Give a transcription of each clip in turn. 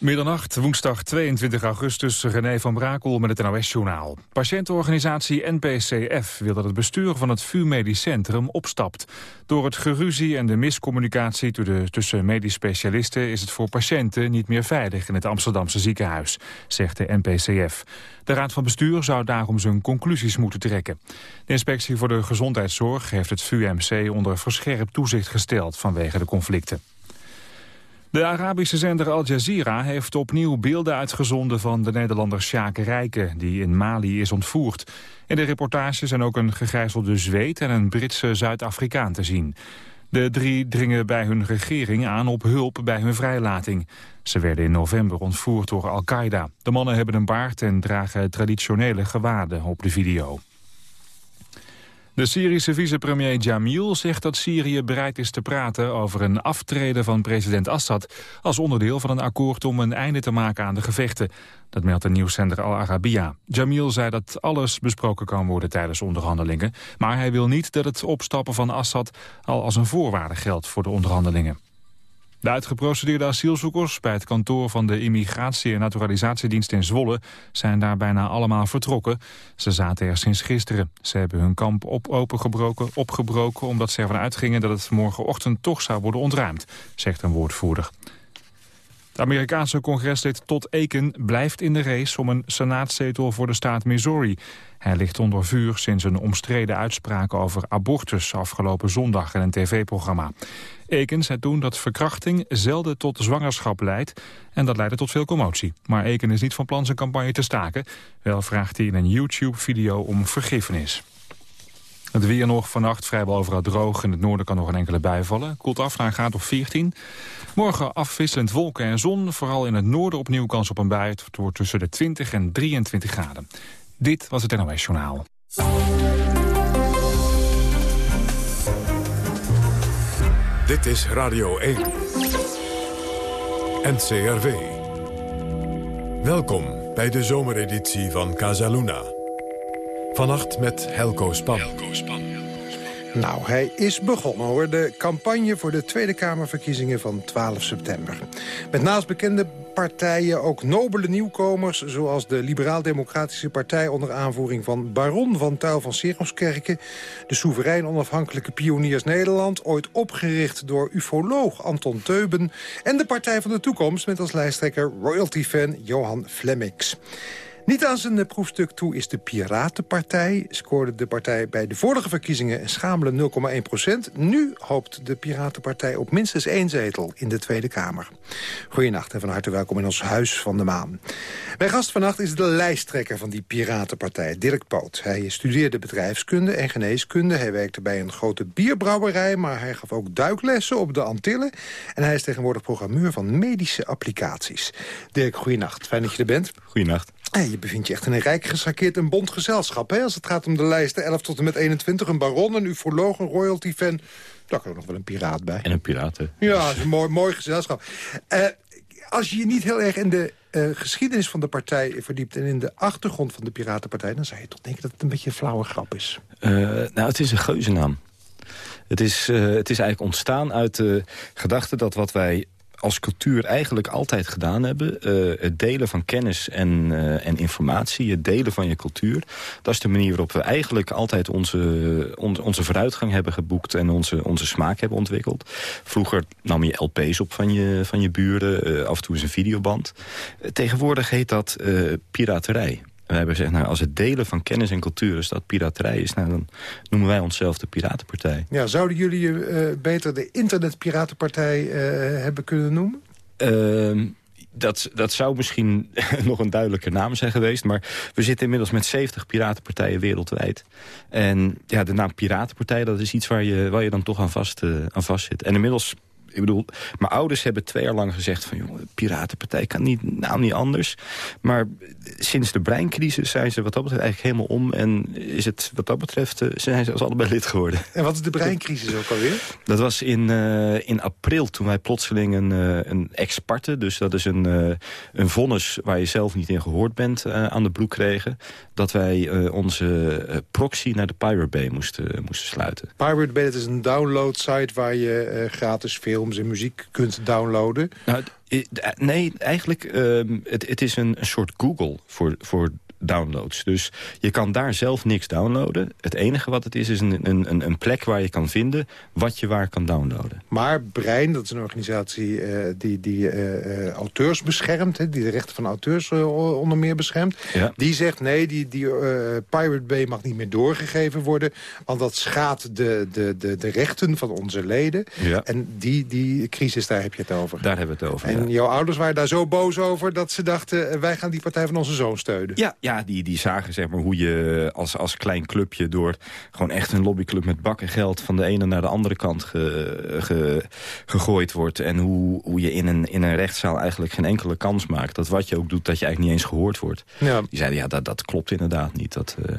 Middernacht, woensdag 22 augustus, René van Brakel met het NOS-journaal. Patiëntenorganisatie NPCF wil dat het bestuur van het VU Medisch Centrum opstapt. Door het geruzie en de miscommunicatie tussen medisch specialisten... is het voor patiënten niet meer veilig in het Amsterdamse ziekenhuis, zegt de NPCF. De Raad van Bestuur zou daarom zijn conclusies moeten trekken. De Inspectie voor de Gezondheidszorg heeft het VUMC onder verscherpt toezicht gesteld vanwege de conflicten. De Arabische zender Al Jazeera heeft opnieuw beelden uitgezonden van de Nederlander Sjaak Rijken, die in Mali is ontvoerd. In de reportage zijn ook een gegijzelde Zweed en een Britse Zuid-Afrikaan te zien. De drie dringen bij hun regering aan op hulp bij hun vrijlating. Ze werden in november ontvoerd door Al-Qaeda. De mannen hebben een baard en dragen traditionele gewaden op de video. De Syrische vicepremier Jamil zegt dat Syrië bereid is te praten over een aftreden van president Assad als onderdeel van een akkoord om een einde te maken aan de gevechten. Dat meldt de nieuwszender Al Arabiya. Jamil zei dat alles besproken kan worden tijdens onderhandelingen, maar hij wil niet dat het opstappen van Assad al als een voorwaarde geldt voor de onderhandelingen. De uitgeprocedeerde asielzoekers bij het kantoor van de Immigratie- en Naturalisatiedienst in Zwolle zijn daar bijna allemaal vertrokken. Ze zaten er sinds gisteren. Ze hebben hun kamp op opengebroken, opgebroken omdat ze ervan uitgingen dat het morgenochtend toch zou worden ontruimd, zegt een woordvoerder. Het Amerikaanse congreslid Todd Aiken blijft in de race om een senaatzetel voor de staat Missouri. Hij ligt onder vuur sinds een omstreden uitspraak over abortus afgelopen zondag in een tv-programma. Eken zei toen dat verkrachting zelden tot zwangerschap leidt en dat leidde tot veel commotie. Maar Eken is niet van plan zijn campagne te staken. Wel vraagt hij in een YouTube-video om vergiffenis. Het weer nog vannacht vrijwel overal droog. In het noorden kan nog een enkele bui vallen. Koelt af naar graad of 14. Morgen afwisselend wolken en zon. Vooral in het noorden opnieuw kans op een bui. Het wordt tussen de 20 en 23 graden. Dit was het NOS Journaal. Dit is Radio 1. NCRV. Welkom bij de zomereditie van Casaluna. Vannacht met Helco Span. Helco Span. Nou, hij is begonnen hoor. De campagne voor de Tweede Kamerverkiezingen van 12 september. Met naast bekende partijen ook nobele nieuwkomers... zoals de Liberaal-Democratische Partij onder aanvoering van Baron van Tuil van Seroskerken... de soeverein onafhankelijke Pioniers Nederland... ooit opgericht door ufoloog Anton Teuben... en de Partij van de Toekomst met als lijsttrekker royalty-fan Johan Flemmix. Niet aan zijn proefstuk toe is de Piratenpartij. Scoorde de partij bij de vorige verkiezingen een schamele 0,1 procent. Nu hoopt de Piratenpartij op minstens één zetel in de Tweede Kamer. Goedenacht en van harte welkom in ons Huis van de Maan. Mijn gast vannacht is de lijsttrekker van die Piratenpartij, Dirk Poot. Hij studeerde bedrijfskunde en geneeskunde. Hij werkte bij een grote bierbrouwerij, maar hij gaf ook duiklessen op de Antillen. En hij is tegenwoordig programmeur van medische applicaties. Dirk, goedenacht. Fijn dat je er bent. Goedenacht. Je bevindt je echt in een rijk geschakeerd en bond gezelschap. Hè? Als het gaat om de lijsten 11 tot en met 21. Een baron, een ufoloog, een royalty-fan. Daar kan er nog wel een piraat bij. En een piraten. Ja, dat is een mooi, mooi gezelschap. Uh, als je je niet heel erg in de uh, geschiedenis van de partij verdiept... en in de achtergrond van de Piratenpartij... dan zou je toch denken dat het een beetje een flauwe grap is. Uh, nou, het is een geuzennaam. Het is, het is eigenlijk ontstaan uit de gedachte dat wat wij als cultuur eigenlijk altijd gedaan hebben. Uh, het delen van kennis en, uh, en informatie, het delen van je cultuur. Dat is de manier waarop we eigenlijk altijd onze, on, onze vooruitgang hebben geboekt... en onze, onze smaak hebben ontwikkeld. Vroeger nam je LP's op van je, van je buren, uh, af en toe eens een videoband. tegenwoordig heet dat piraterij. We hebben gezegd, nou, als het delen van kennis en cultuur is dat piraterij is... Nou, dan noemen wij onszelf de Piratenpartij. Ja, zouden jullie je uh, beter de Internetpiratenpartij uh, hebben kunnen noemen? Uh, dat, dat zou misschien nog een duidelijke naam zijn geweest. Maar we zitten inmiddels met 70 piratenpartijen wereldwijd. En ja, de naam Piratenpartij, dat is iets waar je, waar je dan toch aan vast, uh, aan vast zit. En inmiddels ik bedoel, mijn ouders hebben twee jaar lang gezegd van... joh, piratenpartij kan niet, nou niet anders. Maar sinds de breincrisis zijn ze wat dat betreft eigenlijk helemaal om. En is het wat dat betreft, uh, zijn ze als allebei lid geworden. En wat is de breincrisis ook alweer? Dat was in, uh, in april toen wij plotseling een, uh, een ex parte... dus dat is een, een vonnis waar je zelf niet in gehoord bent aan de broek kregen... dat wij onze proxy naar de Pirate Bay moesten, moesten sluiten. Pirate Bay, dat is een download site waar je gratis veel films en muziek kunt downloaden. Nou, nee, eigenlijk, uh, het, het is een, een soort Google voor, voor downloads. Dus je kan daar zelf niks downloaden. Het enige wat het is, is een, een, een plek waar je kan vinden wat je waar kan downloaden. Maar Brein, dat is een organisatie uh, die, die uh, auteurs beschermt... Hè, die de rechten van auteurs onder meer beschermt... Ja. die zegt nee, die, die Pirate Bay mag niet meer doorgegeven worden... want dat schaadt de, de, de, de rechten van onze leden. Ja. En die, die crisis, daar heb je het over. Daar hebben we het over, En jouw ouders waren daar zo boos over... dat ze dachten, wij gaan die partij van onze zoon steunen. Ja, ja ja, die, die zagen zeg maar, hoe je als, als klein clubje... door gewoon echt een lobbyclub met bakken geld... van de ene naar de andere kant ge, gegooid wordt. En hoe, hoe je in een, in een rechtszaal eigenlijk geen enkele kans maakt. Dat wat je ook doet, dat je eigenlijk niet eens gehoord wordt. Ja. Die zeiden, ja, dat, dat klopt inderdaad niet. Dat, uh,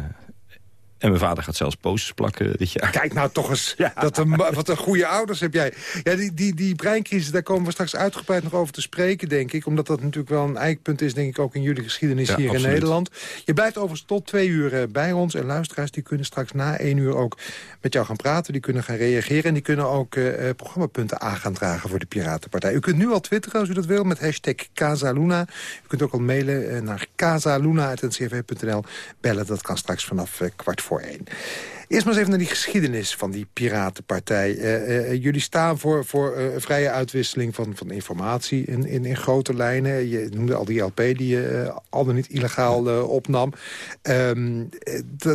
en mijn vader gaat zelfs posters plakken dit jaar. Kijk nou toch eens, dat een, wat een goede ouders heb jij. Ja, die, die, die breincrisis, daar komen we straks uitgebreid nog over te spreken, denk ik. Omdat dat natuurlijk wel een eikpunt is, denk ik, ook in jullie geschiedenis hier in Nederland. Je blijft overigens tot twee uur eh, bij ons. En luisteraars die kunnen straks na één uur ook met jou gaan praten. Die kunnen gaan reageren. En die kunnen ook uh, programmapunten aan gaan dragen voor de Piratenpartij. U kunt nu al twitteren als u dat wil met hashtag Casaluna. U kunt ook al mailen naar casaluna.ncv.nl. Bellen, dat kan straks vanaf kwart voor voor één. Eerst maar eens even naar die geschiedenis van die Piratenpartij. Uh, uh, jullie staan voor, voor uh, vrije uitwisseling van, van informatie in, in, in, grote lijnen. Je noemde al die LP die je al dan niet illegaal opnam. Um,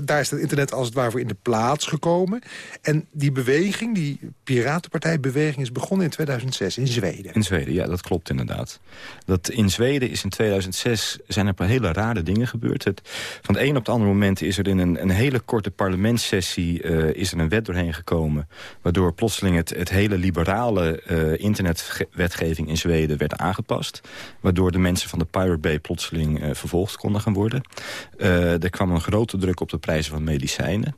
daar is het internet als het ware voor in de plaats gekomen. En die beweging, die Piratenpartijbeweging... is begonnen in 2006 in Zweden. In Zweden, ja, dat klopt inderdaad. Dat in Zweden is in 2006 zijn er een paar hele rare dingen gebeurd. Het, van het een op het andere moment is er in een, een hele korte parlementssessie uh, is er een wet doorheen gekomen... waardoor plotseling het, het hele liberale uh, internetwetgeving in Zweden werd aangepast. Waardoor de mensen van de Pirate Bay plotseling uh, vervolgd konden gaan worden. er kwam een grote druk op de prijzen van medicijnen.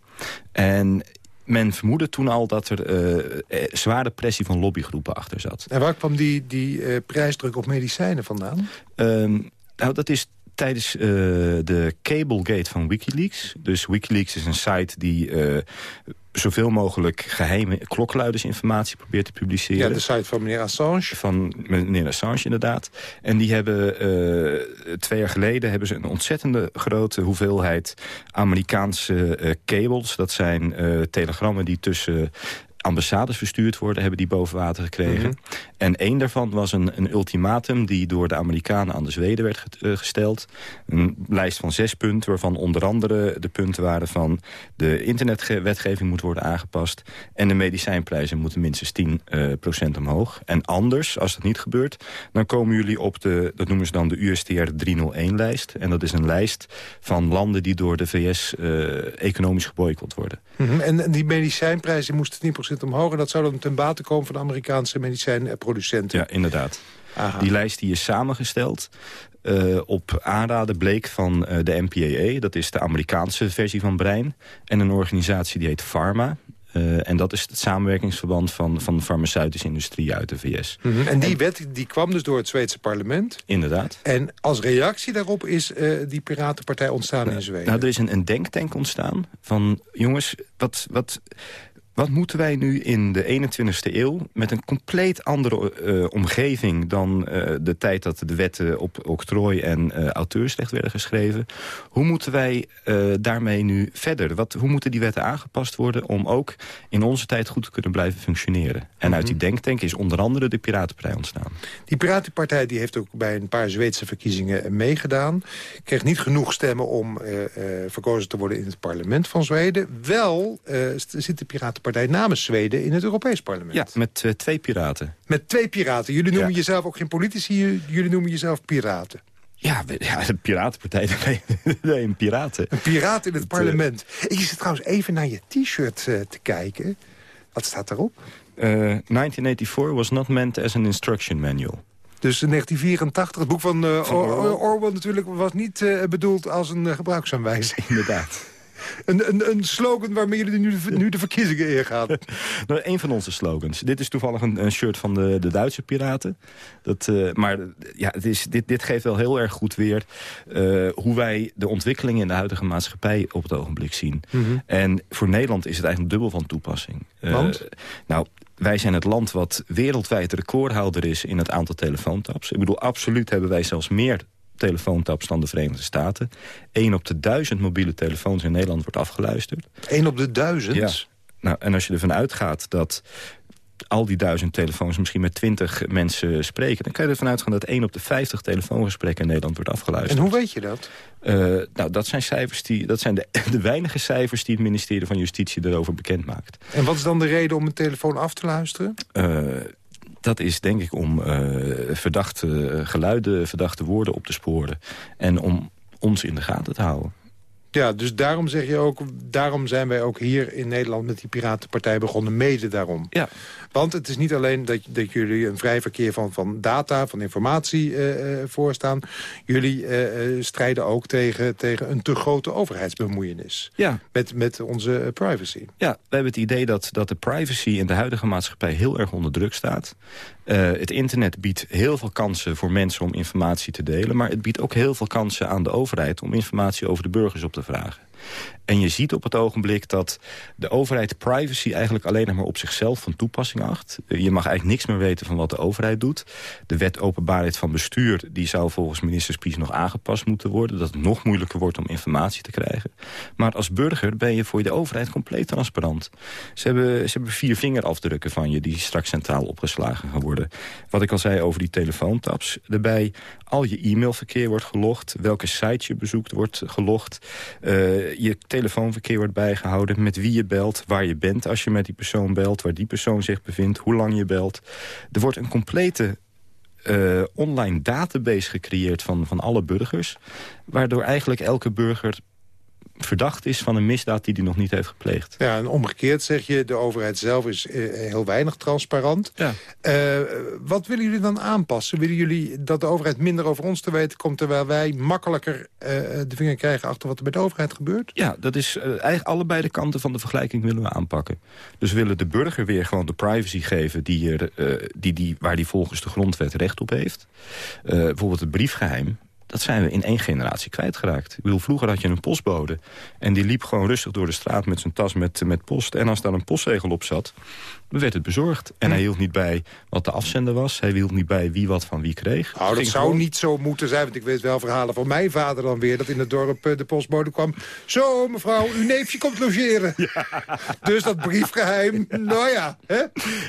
En men vermoedde toen al dat er zware pressie van lobbygroepen achter zat. En waar kwam die, die prijsdruk op medicijnen vandaan? Ehm, nou, dat is tijdens uh, de Cablegate van Wikileaks. Dus Wikileaks is een site die uh, zoveel mogelijk geheime klokluidersinformatie probeert te publiceren. Ja, de site van meneer Assange. Van meneer Assange, inderdaad. En die hebben uh, twee jaar geleden hebben ze een ontzettende grote hoeveelheid Amerikaanse cables. Dat zijn telegrammen die tussen ambassades verstuurd worden, hebben die boven water gekregen. Mhm. En één daarvan was een, een, ultimatum die door de Amerikanen aan de Zweden werd eh, gesteld. Een lijst van zes punten, waarvan onder andere de punten waren van... de internetwetgeving moet worden aangepast... en de medicijnprijzen moeten minstens 10 uh, procent omhoog. En anders, als dat niet gebeurt, dan komen jullie op de... dat noemen ze dan de USTR 301-lijst. En dat is een lijst van landen die door de VS uh, economisch geboycott worden. Mhm. en, die medicijnprijzen moesten 10 procent omhoog... en dat zou dan ten bate komen van de Amerikaanse medicijnproducenten producenten. Ja, inderdaad. Die lijst die is samengesteld uh, op aanraden bleek van uh, de MPAA. Dat is de Amerikaanse versie van Brein. En een organisatie die heet Pharma. Uh, en dat is het samenwerkingsverband van, van de farmaceutische industrie uit de VS. Mm -hmm. En die wet die kwam dus door het Zweedse parlement? Inderdaad. En als reactie daarop is die Piratenpartij ontstaan in Zweden? Nou, er is een, een denktank ontstaan van... jongens, wat, wat, wat moeten wij nu in de 21ste eeuw... met een compleet andere uh, omgeving dan uh, de tijd dat de wetten op octrooi en uh, auteursrecht werden geschreven. Hoe moeten wij daarmee nu verder? Wat, hoe moeten die wetten aangepast worden om ook in onze tijd goed te kunnen blijven functioneren? En mm -hmm. uit die denktank is onder andere de Piratenpartij ontstaan. Die Piratenpartij die heeft ook bij een paar Zweedse verkiezingen meegedaan. Kreeg niet genoeg stemmen om verkozen te worden in het parlement van Zweden. Wel zit de Piratenpartij partij namens Zweden in het Europees parlement. Ja, met uh, twee piraten. Met twee piraten. Jullie noemen jezelf ook geen politici, jullie noemen jezelf piraten. Ja, ja de Piratenpartij, nee, een piraten. Een piraat in het, het parlement. Ik zit trouwens even naar je t-shirt uh, te kijken. Wat staat daarop? Uh, 1984 was not meant as an instruction manual. Dus 1984, het boek van, uh, van Orwell. Orwell natuurlijk was niet bedoeld als een gebruiksaanwijzing. Inderdaad. Een, een, een slogan waarmee jullie nu de, nu de verkiezingen ingaan. nou, een van onze slogans. Dit is toevallig een, een shirt van de, de Duitse piraten. Dat, uh, maar ja, het is, dit, dit geeft wel heel erg goed weer... Uh, hoe wij de ontwikkelingen in de huidige maatschappij op het ogenblik zien. Mm -hmm. En voor Nederland is het eigenlijk dubbel van toepassing. Uh, Want? nou, wij zijn het land wat wereldwijd recordhouder is in het aantal telefoontaps. Ik bedoel, absoluut hebben wij zelfs meer telefoontaps dan de Verenigde Staten. Eén op de duizend mobiele telefoons in Nederland wordt afgeluisterd. Eén op de duizend? Ja. Nou, en als je ervan uitgaat dat al die duizend telefoons misschien met twintig mensen spreken... dan kan je ervan uitgaan dat één op de vijftig telefoongesprekken in Nederland wordt afgeluisterd. En hoe weet je dat? Uh, nou, dat zijn, cijfers die, dat zijn de, de weinige cijfers die het ministerie van Justitie erover bekend maakt. En wat is dan de reden om een telefoon af te luisteren? Uh, dat is denk ik om uh, verdachte geluiden, verdachte woorden op te sporen. En om ons in de gaten te houden. Ja, dus daarom zeg je ook, daarom zijn wij ook hier in Nederland met die Piratenpartij begonnen, mede daarom. Ja. Want het is niet alleen dat, dat jullie een vrij verkeer van, van data, van informatie uh, voorstaan. Jullie uh, strijden ook tegen, tegen een te grote overheidsbemoeienis. Ja. Met, met onze privacy. Ja, we hebben het idee dat, dat de privacy in de huidige maatschappij heel erg onder druk staat. Uh, het internet biedt heel veel kansen voor mensen om informatie te delen... maar het biedt ook heel veel kansen aan de overheid... om informatie over de burgers op te vragen. En je ziet op het ogenblik dat de overheid privacy eigenlijk alleen nog maar op zichzelf van toepassing acht. Je mag eigenlijk niks meer weten van wat de overheid doet. De wet openbaarheid van bestuur die zou volgens minister Spies nog aangepast moeten worden. Dat het nog moeilijker wordt om informatie te krijgen. Maar als burger ben je voor de overheid compleet transparant. Ze hebben, ze hebben vier vingerafdrukken van je die straks centraal opgeslagen gaan worden. Wat ik al zei over die telefoontaps. Daarbij al je e-mailverkeer wordt gelogd. Welke site je bezoekt wordt gelogd. Uh, je telefoonverkeer wordt bijgehouden. Met wie je belt, waar je bent als je met die persoon belt. Waar die persoon zich bevindt, hoe lang je belt. Er wordt een complete uh, online database gecreëerd van, van alle burgers. Waardoor eigenlijk elke burger verdacht is van een misdaad die hij nog niet heeft gepleegd. Ja, en omgekeerd zeg je, de overheid zelf is uh, heel weinig transparant. Ja. Uh, wat willen jullie dan aanpassen? Willen jullie dat de overheid minder over ons te weten komt... terwijl wij makkelijker uh, de vinger krijgen achter wat er met de overheid gebeurt? Ja, dat is eigenlijk allebei de kanten van de vergelijking willen we aanpakken. Dus we willen de burger weer gewoon de privacy geven... Die er, die, die, waar die volgens de grondwet recht op heeft. bijvoorbeeld het briefgeheim dat zijn we in één generatie kwijtgeraakt. Ik bedoel, vroeger had je een postbode. En die liep gewoon rustig door de straat met zijn tas met, met post. En als daar een postzegel op zat, werd het bezorgd. En hij hield niet bij wat de afzender was. Hij hield niet bij wie wat van wie kreeg. Nou, dat zou niet zo moeten zijn. Want ik weet wel verhalen van mijn vader dan weer... dat in het dorp de postbode kwam. Zo, mevrouw, uw neefje komt logeren. Ja. Dus dat briefgeheim, nou ja. Hè?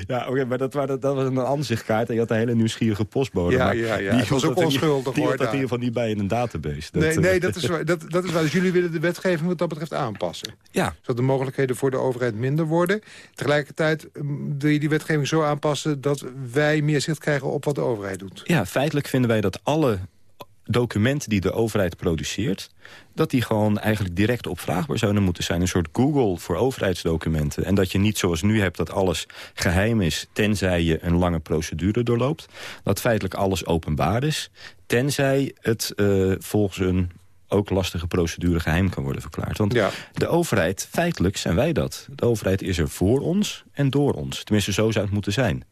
Ja, oké, maar dat, dat, dat was een aanzichtkaart. En je had een hele nieuwsgierige postbode. Ja, ja, ja. Die was ook onschuldig, die, hoor. Die had dat in ieder geval niet bij in een database. Dat, nee, nee dat, is waar, dat, dat is waar. Dus jullie willen de wetgeving wat dat betreft aanpassen. Ja. Zodat de mogelijkheden voor de overheid minder worden. Tegelijkertijd wil je die wetgeving zo aanpassen... dat wij meer zicht krijgen op wat de overheid doet. Ja, feitelijk vinden wij dat alle documenten die de overheid produceert... dat die gewoon eigenlijk direct opvraagbaar zouden moeten zijn. Een soort Google voor overheidsdocumenten. En dat je niet zoals nu hebt dat alles geheim is... tenzij je een lange procedure doorloopt. Dat feitelijk alles openbaar is. Tenzij het uh, volgens een ook lastige procedure geheim kan worden verklaard. Want ja. de overheid, feitelijk zijn wij dat. De overheid is er voor ons en door ons. Tenminste, zo zou het moeten zijn.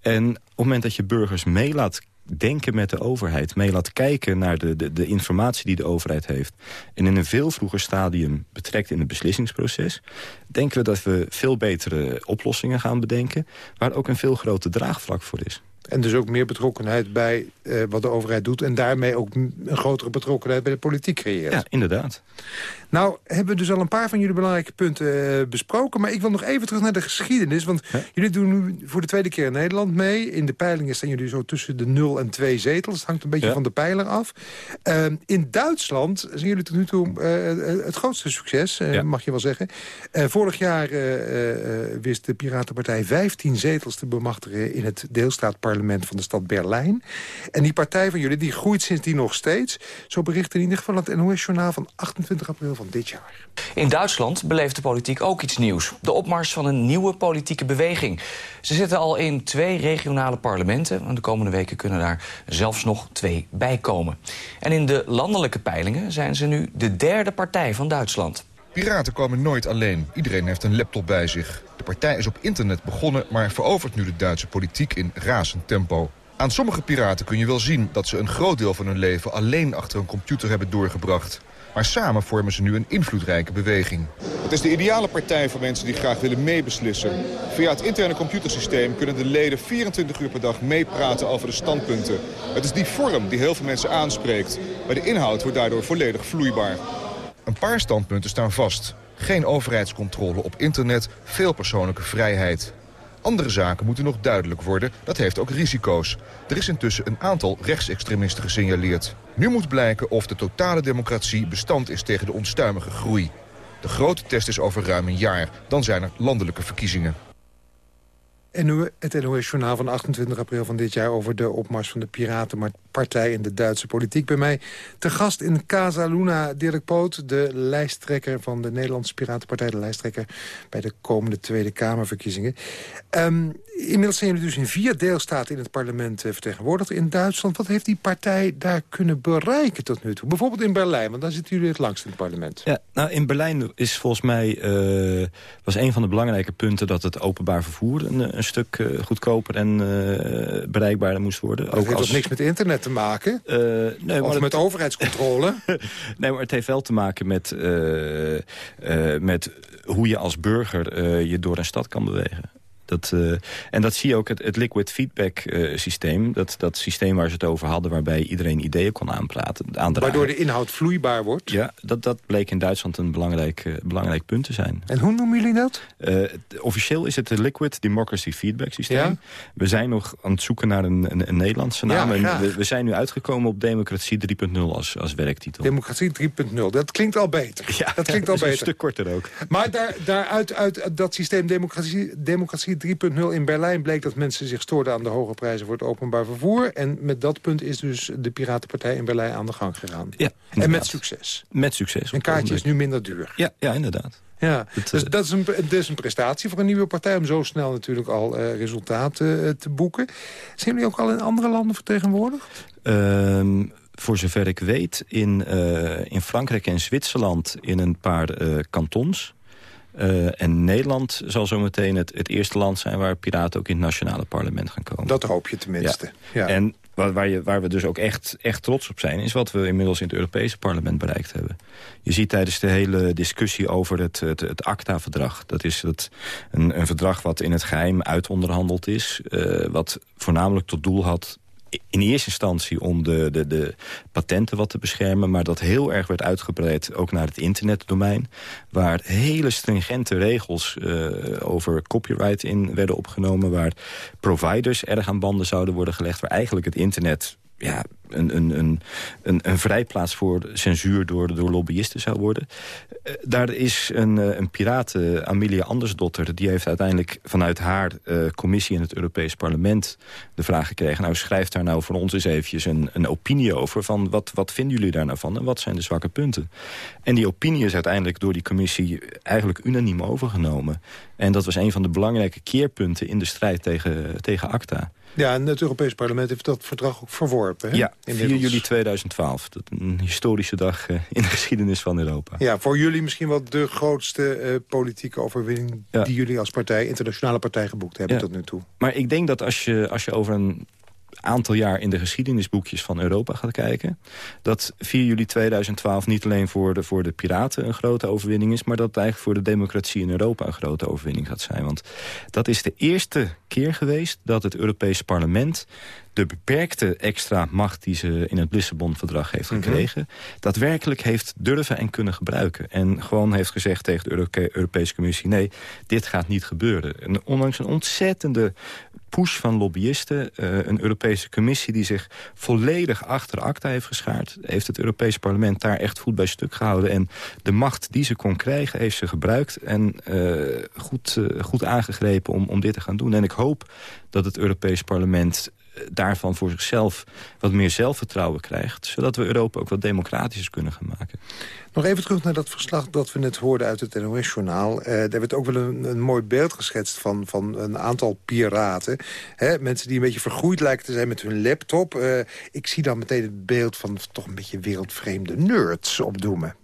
En op het moment dat je burgers mee laat denken met de overheid... mee laat kijken naar de, de, de informatie die de overheid heeft... en in een veel vroeger stadium betrekt in het beslissingsproces... denken we dat we veel betere oplossingen gaan bedenken... waar ook een veel groter draagvlak voor is. En dus ook meer betrokkenheid bij uh, wat de overheid doet... en daarmee ook een grotere betrokkenheid bij de politiek creëert. Ja, inderdaad. Nou, hebben we dus al een paar van jullie belangrijke punten uh, besproken... maar ik wil nog even terug naar de geschiedenis. Want jullie doen nu voor de tweede keer in Nederland mee. In de peilingen staan jullie zo tussen de 0 en 2 zetels. Het hangt een beetje Ja. van de pijler af. Uh, in Duitsland zijn jullie tot nu toe uh, het grootste succes, Ja. mag je wel zeggen. Vorig jaar wist de Piratenpartij 15 zetels te bemachtigen... in het deelstaatparlement van de stad Berlijn. En die partij van jullie die groeit sindsdien nog steeds. Zo bericht in ieder geval het NOS-journaal van 28 april van dit jaar. In Duitsland beleeft de politiek ook iets nieuws. De opmars van een nieuwe politieke beweging. Ze zitten al in twee regionale parlementen. En de komende weken kunnen daar zelfs nog twee bij komen. En in de landelijke peilingen zijn ze nu de derde partij van Duitsland. Piraten komen nooit alleen. Iedereen heeft een laptop bij zich. De partij is op internet begonnen, maar verovert nu de Duitse politiek in razend tempo. Aan sommige piraten kun je wel zien dat ze een groot deel van hun leven alleen achter een computer hebben doorgebracht. Maar samen vormen ze nu een invloedrijke beweging. Het is de ideale partij voor mensen die graag willen meebeslissen. Via het interne computersysteem kunnen de leden 24 uur per dag meepraten over de standpunten. Het is die vorm die heel veel mensen aanspreekt. Maar de inhoud wordt daardoor volledig vloeibaar. Een paar standpunten staan vast. Geen overheidscontrole op internet, veel persoonlijke vrijheid. Andere zaken moeten nog duidelijk worden, dat heeft ook risico's. Er is intussen een aantal rechtsextremisten gesignaleerd. Nu moet blijken of de totale democratie bestand is tegen de onstuimige groei. De grote test is over ruim een jaar. Dan zijn er landelijke verkiezingen. En het NOS-journaal van 28 april van dit jaar... over de opmars van de Piratenpartij in de Duitse politiek. Bij mij te gast in Casa Luna Dirk Poot... de lijsttrekker van de Nederlandse Piratenpartij... de lijsttrekker bij de komende Tweede Kamerverkiezingen. Um, inmiddels zijn jullie dus in vier deelstaten in het parlement uh, vertegenwoordigd in Duitsland. Wat heeft die partij daar kunnen bereiken tot nu toe? Bijvoorbeeld in Berlijn, want daar zitten jullie het langst in het parlement. Ja, nou in Berlijn is volgens mij... Uh, was een van de belangrijke punten dat het openbaar vervoer... een, een stuk uh, goedkoper en bereikbaarder moest worden. Ook heeft als... niks met internet te maken? nee, of met het... overheidscontrole? nee, maar het heeft wel te maken met, met hoe je als burger je door een stad kan bewegen. Dat, uh, en dat zie je ook, het, het liquid feedback uh, systeem. Dat, dat systeem waar ze het over hadden... waarbij iedereen ideeën kon aanpraten. Aandragen. Waardoor de inhoud vloeibaar wordt? Ja, dat, dat bleek in Duitsland een belangrijk, uh, belangrijk punt te zijn. En hoe noemen jullie dat? officieel is het de liquid democracy feedback systeem. Ja? We zijn nog aan het zoeken naar een, een, een Nederlandse naam. Ja, we, we, zijn nu uitgekomen op democratie 3.0 als, als werktitel. Democratie 3.0, dat klinkt al beter. Ja, dat klinkt al beter. een stuk korter ook. Maar daar, daaruit uit dat systeem democratie, democratie 3.0 in Berlijn bleek dat mensen zich stoorden aan de hoge prijzen voor het openbaar vervoer. En met dat punt is dus de Piratenpartij in Berlijn aan de gang gegaan. Ja, en met succes. Met succes. Een kaartje is nu minder duur. Ja, ja inderdaad. Ja, dus dat is, een, dat is een prestatie voor een nieuwe partij... om zo snel natuurlijk al uh, resultaten uh, te boeken. Zijn jullie ook al in andere landen vertegenwoordigd? Um, voor zover ik weet in, uh, in Frankrijk en Zwitserland in een paar kantons. Uh, en Nederland zal zometeen het, het eerste land zijn... waar piraten ook in het nationale parlement gaan komen. Dat hoop je tenminste. Ja. En waar, waar, je, waar we dus ook echt, echt trots op zijn... is wat we inmiddels in het Europese parlement bereikt hebben. Je ziet tijdens de hele discussie over het, het, het ACTA-verdrag... dat is het, een, een verdrag wat in het geheim uitonderhandeld is... Uh, wat voornamelijk tot doel had in eerste instantie om de, de, de patenten wat te beschermen... maar dat heel erg werd uitgebreid ook naar het internetdomein... waar hele stringente regels uh, over copyright in werden opgenomen... waar providers erg aan banden zouden worden gelegd... waar eigenlijk het internet ja, een, een, een, een, vrijplaats voor censuur door, door lobbyisten zou worden. Uh, daar is een, uh, een piraat, uh, Amelia Andersdotter... die heeft uiteindelijk vanuit haar commissie in het Europees Parlement... de vraag gekregen, nou schrijf daar nou voor ons eens eventjes een, een opinie over... van wat, wat vinden jullie daar nou van en wat zijn de zwakke punten? En die opinie is uiteindelijk door die commissie eigenlijk unaniem overgenomen. En dat was een van de belangrijke keerpunten in de strijd tegen, tegen ACTA. Ja, en het Europees Parlement heeft dat verdrag ook verworpen. Hè? Ja, 4 juli 2012. Dat een historische dag uh, in de geschiedenis van Europa. Ja, voor jullie misschien wel de grootste uh, politieke overwinning... Ja. die jullie als partij, internationale partij, geboekt hebben ja. tot nu toe. Maar ik denk dat als je, als je over een aantal jaar in de geschiedenisboekjes van Europa gaat kijken... dat 4 juli 2012 niet alleen voor de, voor de piraten een grote overwinning is... maar dat het eigenlijk voor de democratie in Europa een grote overwinning gaat zijn. Want dat is de eerste keer geweest dat het Europese parlement de beperkte extra macht die ze in het Lissabon-verdrag heeft gekregen... Mm -hmm. daadwerkelijk heeft durven en kunnen gebruiken. En gewoon heeft gezegd tegen de Euro Europese Commissie... nee, dit gaat niet gebeuren. En ondanks een ontzettende push van lobbyisten... Uh, een Europese Commissie die zich volledig achter ACTA heeft geschaard... heeft het Europese parlement daar echt goed bij stuk gehouden. En de macht die ze kon krijgen, heeft ze gebruikt... en uh, goed, uh, goed aangegrepen om, om dit te gaan doen. En ik hoop dat het Europese parlement daarvan voor zichzelf wat meer zelfvertrouwen krijgt. Zodat we Europa ook wat democratischer kunnen gaan maken. Nog even terug naar dat verslag dat we net hoorden uit het NOS-journaal. Uh, daar werd ook wel een, een, mooi beeld geschetst van, van een aantal piraten. Hè, mensen die een beetje vergroeid lijken te zijn met hun laptop. Uh, ik zie dan meteen het beeld van toch een beetje wereldvreemde nerds opdoemen.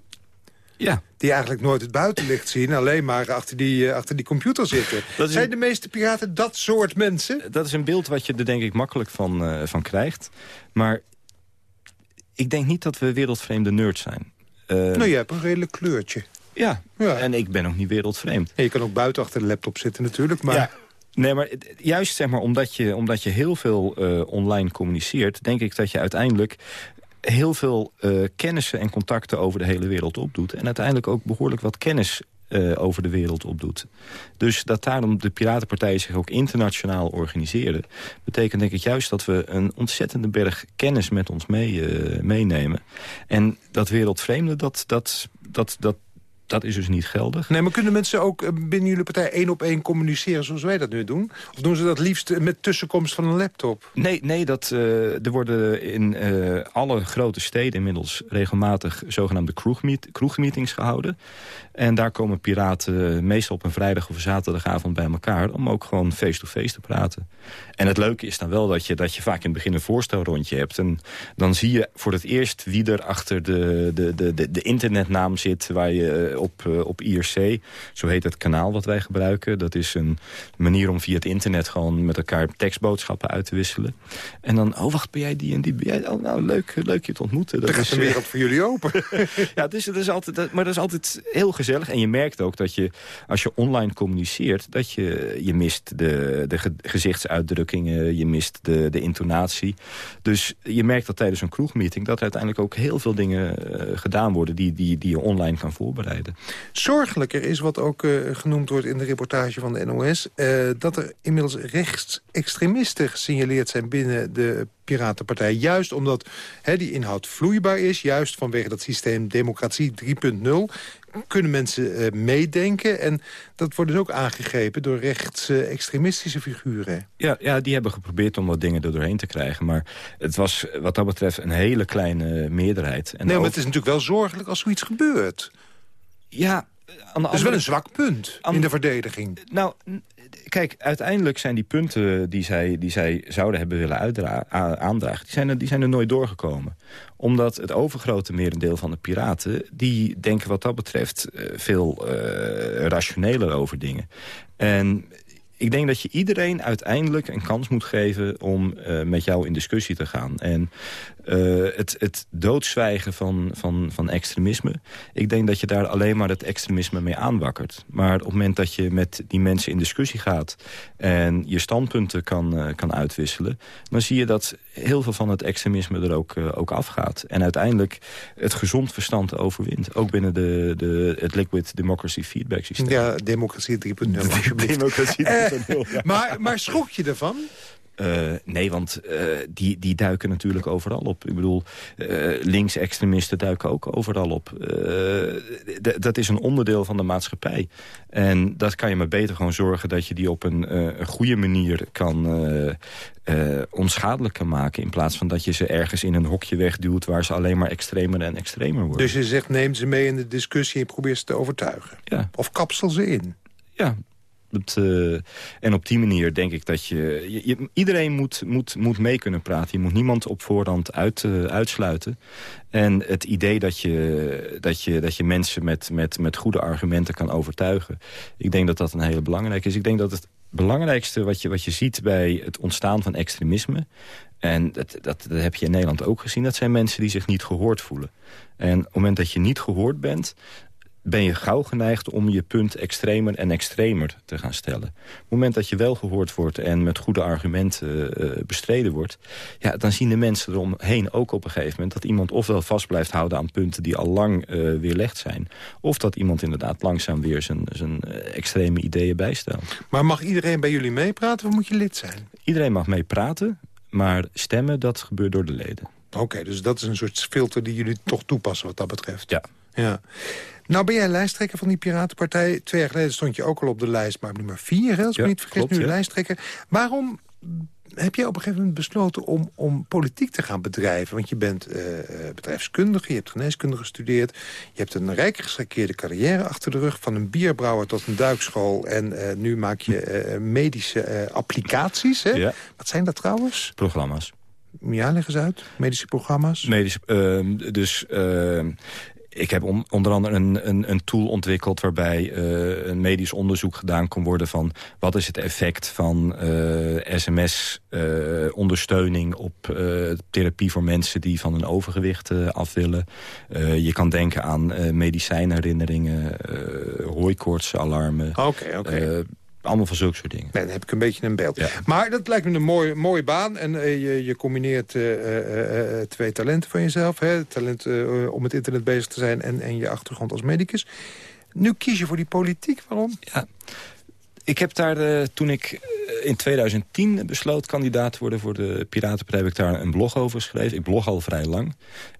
Ja. Die eigenlijk nooit het buitenlicht zien. Alleen maar achter die, uh, achter die computer zitten. Zijn de meeste piraten dat soort mensen? Dat is een beeld wat je er denk ik makkelijk van, uh, van krijgt. Maar ik denk niet dat we wereldvreemde nerds zijn. Uh, nou, je hebt een redelijk kleurtje. Ja, ja, en ik ben ook niet wereldvreemd. je kan ook buiten achter de laptop zitten natuurlijk, maar... Ja. Nee, maar juist zeg maar, omdat, je, omdat je heel veel uh, online communiceert... denk ik dat je uiteindelijk heel veel uh, kennissen en contacten over de hele wereld opdoet. En uiteindelijk ook behoorlijk wat kennis uh, over de wereld opdoet. Dus dat daarom de Piratenpartijen zich ook internationaal organiseren... betekent denk ik juist dat we een ontzettende berg kennis met ons mee, uh, meenemen. En dat wereldvreemde, dat, dat, dat, dat, dat is dus niet geldig. Nee, maar kunnen mensen ook eh, binnen jullie partij één op één communiceren zoals wij dat nu doen? Of doen ze dat liefst met tussenkomst van een laptop? Nee, nee dat, uh, er worden in uh, alle grote steden inmiddels regelmatig zogenaamde kroegmeet, kroegmeetings gehouden. En daar komen piraten meestal op een vrijdag of zaterdagavond bij elkaar... om ook gewoon face-to-face -face te praten. En het leuke is dan wel dat je, dat je vaak in het begin een voorstelrondje hebt. En dan zie je voor het eerst wie er achter de, de, de, de, de internetnaam zit... waar je op, uh, op IRC, zo heet het kanaal wat wij gebruiken. Dat is een manier om via het internet gewoon met elkaar tekstboodschappen uit te wisselen. En dan, oh wacht, ben jij die en die? Ben jij, oh nou, leuk, leuk je te ontmoeten. Dat is de wereld voor jullie open. ja, dus, dat is altijd, maar dat is altijd heel gezellig. En je merkt ook dat je, als je online communiceert... dat je, je mist de, de gezichtsuitdrukkingen, je mist de, de intonatie. Dus je merkt dat tijdens een kroegmeeting... dat er uiteindelijk ook heel veel dingen uh, gedaan worden... Die, die, die je online kan voorbereiden. Zorgelijker is wat ook uh, genoemd wordt in de reportage van de NOS... Uh, dat er inmiddels rechtsextremisten gesignaleerd zijn binnen de Piratenpartij. Juist omdat die inhoud vloeibaar is. Juist vanwege dat systeem democratie 3.0 kunnen mensen uh, meedenken. En dat wordt dus ook aangegrepen door rechtsextremistische uh, figuren. Ja, ja, die hebben geprobeerd om wat dingen er doorheen te krijgen. Maar het was wat dat betreft een hele kleine meerderheid. En nee, maar het is natuurlijk wel zorgelijk als zoiets gebeurt. Ja, dat is wel een zwak punt in de verdediging. Nou, kijk, uiteindelijk zijn die punten die zij, die zij zouden hebben willen aandragen... Die zijn, er, die zijn er nooit doorgekomen. Omdat het overgrote merendeel van de piraten... die denken wat dat betreft uh, veel uh, rationeler over dingen. En ik denk dat je iedereen uiteindelijk een kans moet geven... om uh, met jou in discussie te gaan. En uh, het, het doodzwijgen van, van, van extremisme... ik denk dat je daar alleen maar het extremisme mee aanwakkert. Maar op het moment dat je met die mensen in discussie gaat... en je standpunten kan, uh, kan uitwisselen... dan zie je dat heel veel van het extremisme er ook, uh, ook afgaat. En uiteindelijk het gezond verstand overwint. Ook binnen de, de, het Liquid Democracy Feedback systeem. Ja, democratie 3.0 Democratie 3.0, ja. maar, maar schrok je ervan? Uh, nee, want uh, die, die duiken natuurlijk overal op. Ik bedoel, uh, linksextremisten duiken ook overal op. dat is een onderdeel van de maatschappij. En dat kan je maar beter gewoon zorgen... dat je die op een, een goede manier kan onschadelijk kan maken... in plaats van dat je ze ergens in een hokje wegduwt... waar ze alleen maar extremer en extremer worden. Dus je zegt, neem ze mee in de discussie en probeer ze te overtuigen? Ja. Of kapsel ze in? Ja, uh, en op die manier denk ik dat je... iedereen moet, moet, moet mee kunnen praten. Je moet niemand op voorhand uit, uh, uitsluiten. En het idee dat je, dat je, dat je mensen met, met, met goede argumenten kan overtuigen... ik denk dat dat een hele belangrijke is. Ik denk dat het belangrijkste wat je, wat je ziet bij het ontstaan van extremisme... en dat, dat, dat heb je in Nederland ook gezien... dat zijn mensen die zich niet gehoord voelen. En op het moment dat je niet gehoord bent ben je gauw geneigd om je punt extremer en extremer te gaan stellen. Op het moment dat je wel gehoord wordt en met goede argumenten uh, bestreden wordt... Ja, dan zien de mensen eromheen ook op een gegeven moment... dat iemand ofwel vast blijft houden aan punten die al lang uh, weerlegd zijn... of dat iemand inderdaad langzaam weer zijn, zijn extreme ideeën bijstelt. Maar mag iedereen bij jullie meepraten of moet je lid zijn? Iedereen mag meepraten, maar stemmen dat gebeurt door de leden. Oké, okay, dus dat is een soort filter die jullie toch toepassen wat dat betreft. Ja. Ja. Nou ben jij lijsttrekker van die Piratenpartij. Twee jaar geleden stond je ook al op de lijst, maar nummer vier, hè, als me niet vergis, klopt, nu ja. lijsttrekker. Waarom heb je op een gegeven moment besloten om, om politiek te gaan bedrijven? Want je bent uh, bedrijfskundige, je hebt geneeskunde gestudeerd... je hebt een rijk geschakeerde carrière achter de rug... van een bierbrouwer tot een duikschool... en uh, nu maak je uh, medische applicaties. Hè? Ja. Wat zijn dat trouwens? Programma's. Ja, leg eens uit. Medische programma's? Medische, dus ik heb onder andere een, een, een, tool ontwikkeld... waarbij uh, een medisch onderzoek gedaan kon worden van... wat is het effect van uh, sms-ondersteuning op therapie voor mensen... die van een overgewicht af willen. je kan denken aan medicijnherinneringen, hooikoortsalarmen. Oké, oké. Allemaal van zulke soort dingen. Nee, dan heb ik een beetje een beeld. Maar dat lijkt me een mooie, mooie baan. En uh, je, je, combineert uh, uh, twee talenten van jezelf. Hè? Talent om het internet bezig te zijn en, en je achtergrond als medicus. Nu kies je voor die politiek. Waarom? Ja. Ik heb daar, toen ik in 2010 besloot kandidaat te worden voor de Piratenpartij... heb ik daar een blog over geschreven. Ik blog al vrij lang.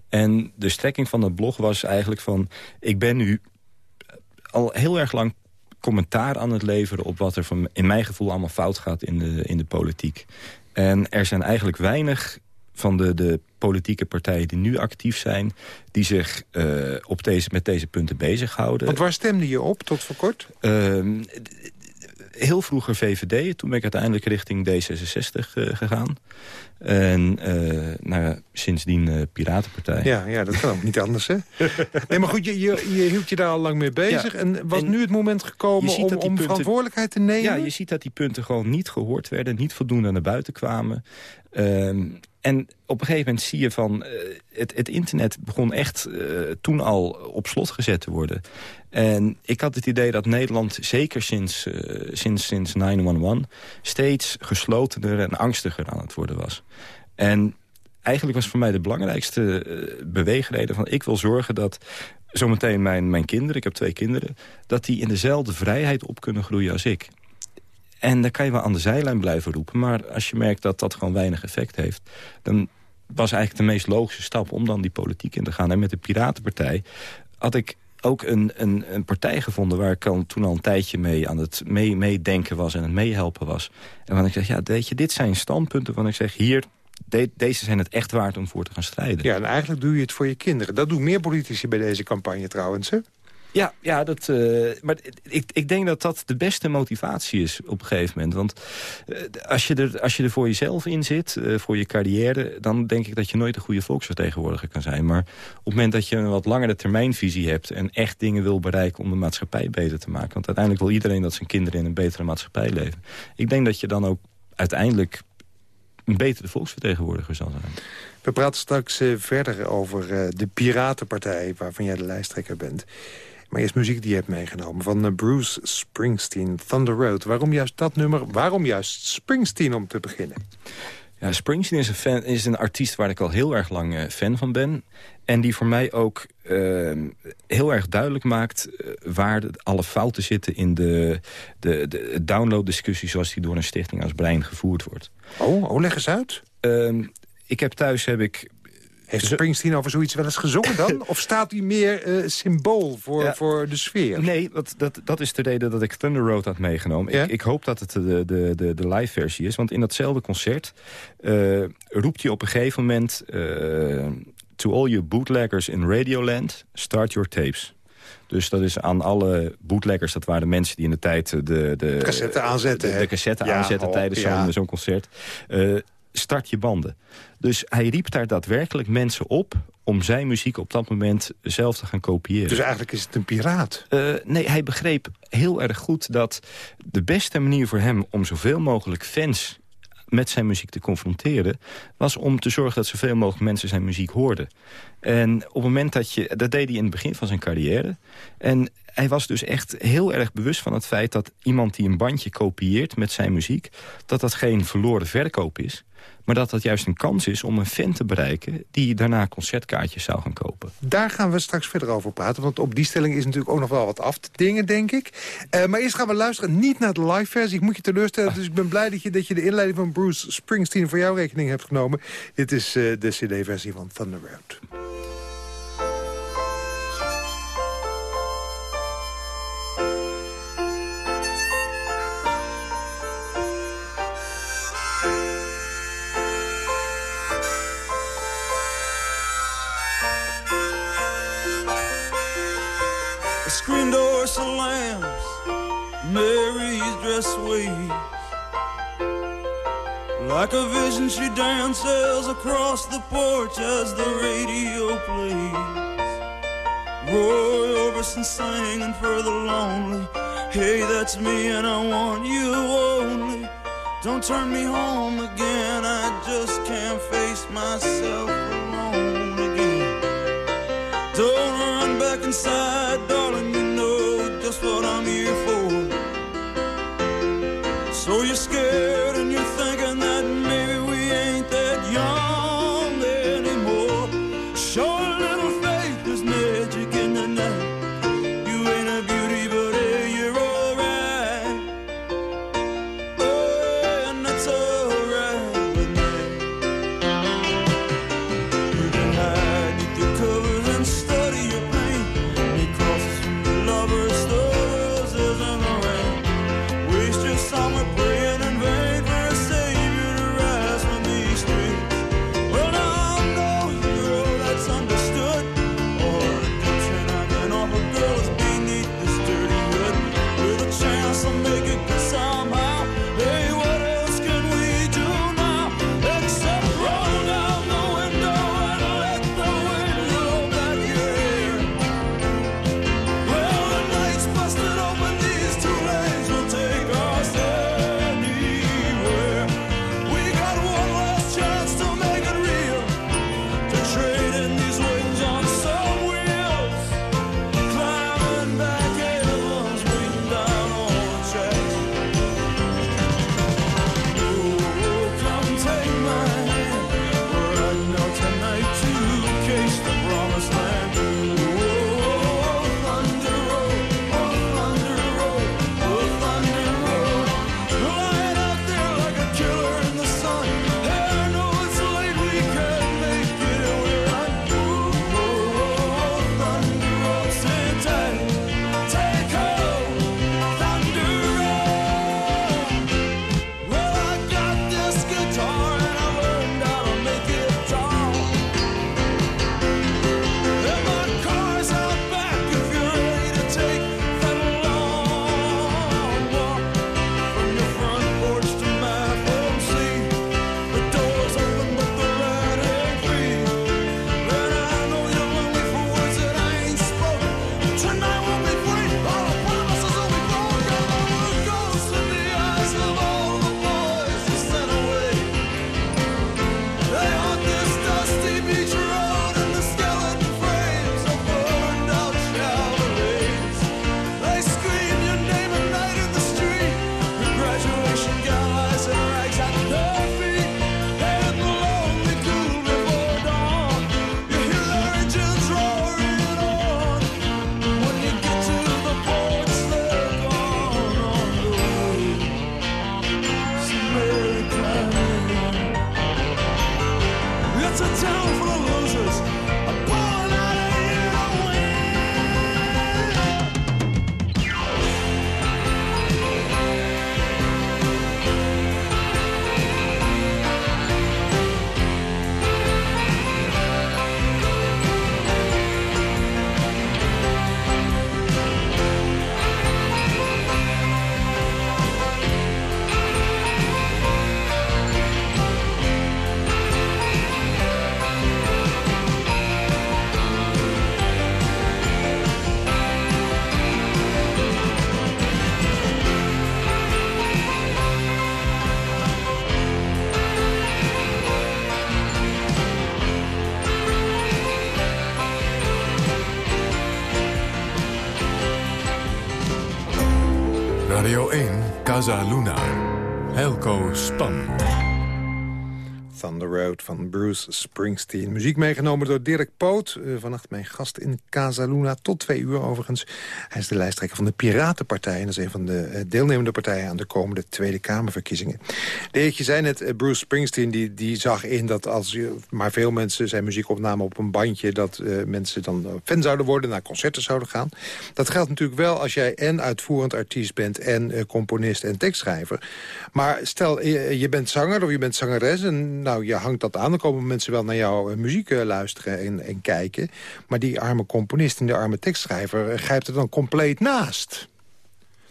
En de strekking van dat blog was eigenlijk van... ik ben nu al heel erg lang commentaar aan het leveren... op wat er van, in mijn gevoel allemaal fout gaat in de, in de politiek. En er zijn eigenlijk weinig van de, de politieke partijen die nu actief zijn... die zich uh, op deze, met deze punten bezighouden. Want waar stemde je op tot voor kort? Uh, heel vroeger VVD. Toen ben ik uiteindelijk richting D66 uh, gegaan. En uh, nou, sindsdien uh, Piratenpartij. Ja, ja, dat kan ook niet anders, hè? nee, maar goed, je, je, je, hield je daar al lang mee bezig. en was nu het moment gekomen om, om punten, verantwoordelijkheid te nemen? Ja, je ziet dat die punten gewoon niet gehoord werden. Niet voldoende naar buiten kwamen. Uh, en op een gegeven moment zie je van... Uh, het, het, internet begon echt uh, toen al op slot gezet te worden. En ik had het idee dat Nederland, zeker sinds, uh, sinds, sinds 911... steeds geslotener en angstiger aan het worden was. En eigenlijk was voor mij de belangrijkste beweegreden van... ik wil zorgen dat zometeen mijn, mijn kinderen, ik heb twee kinderen... dat die in dezelfde vrijheid op kunnen groeien als ik. En dan kan je wel aan de zijlijn blijven roepen. Maar als je merkt dat dat gewoon weinig effect heeft... dan was eigenlijk de meest logische stap om dan die politiek in te gaan. En met de Piratenpartij had ik ook een, een, een partij gevonden... waar ik al, toen al een tijdje mee aan het meedenken was en het meehelpen was. En waar ik zeg, ja, weet je, dit zijn standpunten van ik zeg... hier, deze zijn het echt waard om voor te gaan strijden. Ja, en eigenlijk doe je het voor je kinderen. Dat doen meer politici bij deze campagne trouwens, hè? Ja, ja dat, uh, maar ik, ik denk dat dat de beste motivatie is op een gegeven moment. Want uh, als, je er, als je er voor jezelf in zit, uh, voor je carrière... dan denk ik dat je nooit een goede volksvertegenwoordiger kan zijn. Maar op het moment dat je een wat langere termijnvisie hebt... en echt dingen wil bereiken om de maatschappij beter te maken... want uiteindelijk wil iedereen dat zijn kinderen in een betere maatschappij leven. Ik denk dat je dan ook uiteindelijk een betere volksvertegenwoordiger zal zijn. We praten straks verder over de Piratenpartij... waarvan jij de lijsttrekker bent. Maar eerst muziek die je hebt meegenomen van eh, Bruce Springsteen, Thunder Road. Waarom juist dat nummer? Waarom juist Springsteen om te beginnen? Ja, Springsteen is een, fan, is een artiest waar ik al heel erg lang uh, fan van ben. En die voor mij ook uh, heel erg duidelijk maakt... Waar de, alle fouten zitten in de, de, de downloaddiscussie... zoals die door een stichting als Brein gevoerd wordt. Oh, oh leg eens uit. Ehm, ik heb thuis heb ik heeft Springsteen over zoiets wel eens gezongen dan? of staat hij meer uh, symbool voor, voor de sfeer? Nee, dat, dat, dat is de reden dat ik Thunder Road had meegenomen. Ik, ik, hoop dat het de, de, de, de live versie is. Want in datzelfde concert uh, roept hij op een gegeven moment... Uh, to all you bootleggers in Radioland, start your tapes. Dus dat is aan alle bootleggers, dat waren de mensen die in de tijd de, de, de cassette aanzetten, de, de cassette aanzetten oh, tijdens zo'n concert. Uh, start je banden. Dus hij riep daar daadwerkelijk mensen op om zijn muziek op dat moment zelf te gaan kopiëren. Dus eigenlijk is het een piraat? Uh, nee, hij begreep heel erg goed dat de beste manier voor hem... om zoveel mogelijk fans met zijn muziek te confronteren... was om te zorgen dat zoveel mogelijk mensen zijn muziek hoorden. En op het moment dat je... Dat deed hij in het begin van zijn carrière. En hij was dus echt heel erg bewust van het feit... dat iemand die een bandje kopieert met zijn muziek... dat dat geen verloren verkoop is... Maar dat dat juist een kans is om een fan te bereiken... die daarna concertkaartjes zou gaan kopen. Daar gaan we straks verder over praten. Want op die stelling is natuurlijk ook nog wel wat af te dingen, denk ik. Uh, maar eerst gaan we luisteren niet naar de live versie. Ik moet je teleurstellen, dus ik ben blij dat je, dat je de inleiding van Bruce Springsteen... voor jouw rekening hebt genomen. Dit is uh, de cd-versie van Thunder Road. Mary's dress waves. Like a vision, she dances across the porch as the radio plays. Roy Orbison singing for the lonely. Hey, that's me and I want you only. Don't turn me home again, I just can't face myself alone again. Don't run back inside, darling, Casa Luna. Helco Span. Van Bruce Springsteen. Muziek meegenomen door Dirk Poot. Eh, vannacht mijn gast in Casa Luna. Tot twee uur overigens. Hij is de lijsttrekker van de Piratenpartij. En dat is een van de eh, deelnemende partijen aan de komende Tweede Kamerverkiezingen. Heertje zei net, eh, Bruce Springsteen die, die zag in dat als je maar veel mensen zijn muziek opnamen op een bandje... dat mensen dan fan zouden worden, naar concerten zouden gaan. Dat geldt natuurlijk wel als jij en uitvoerend artiest bent... en componist en tekstschrijver. Maar stel, je, je bent zanger of je bent zangeres... en nou, je hangt dat aan, dan komen mensen wel naar jouw eh, muziek eh, luisteren en, en kijken. Maar die arme componist en die arme tekstschrijver... eh, grijpt er dan compleet naast.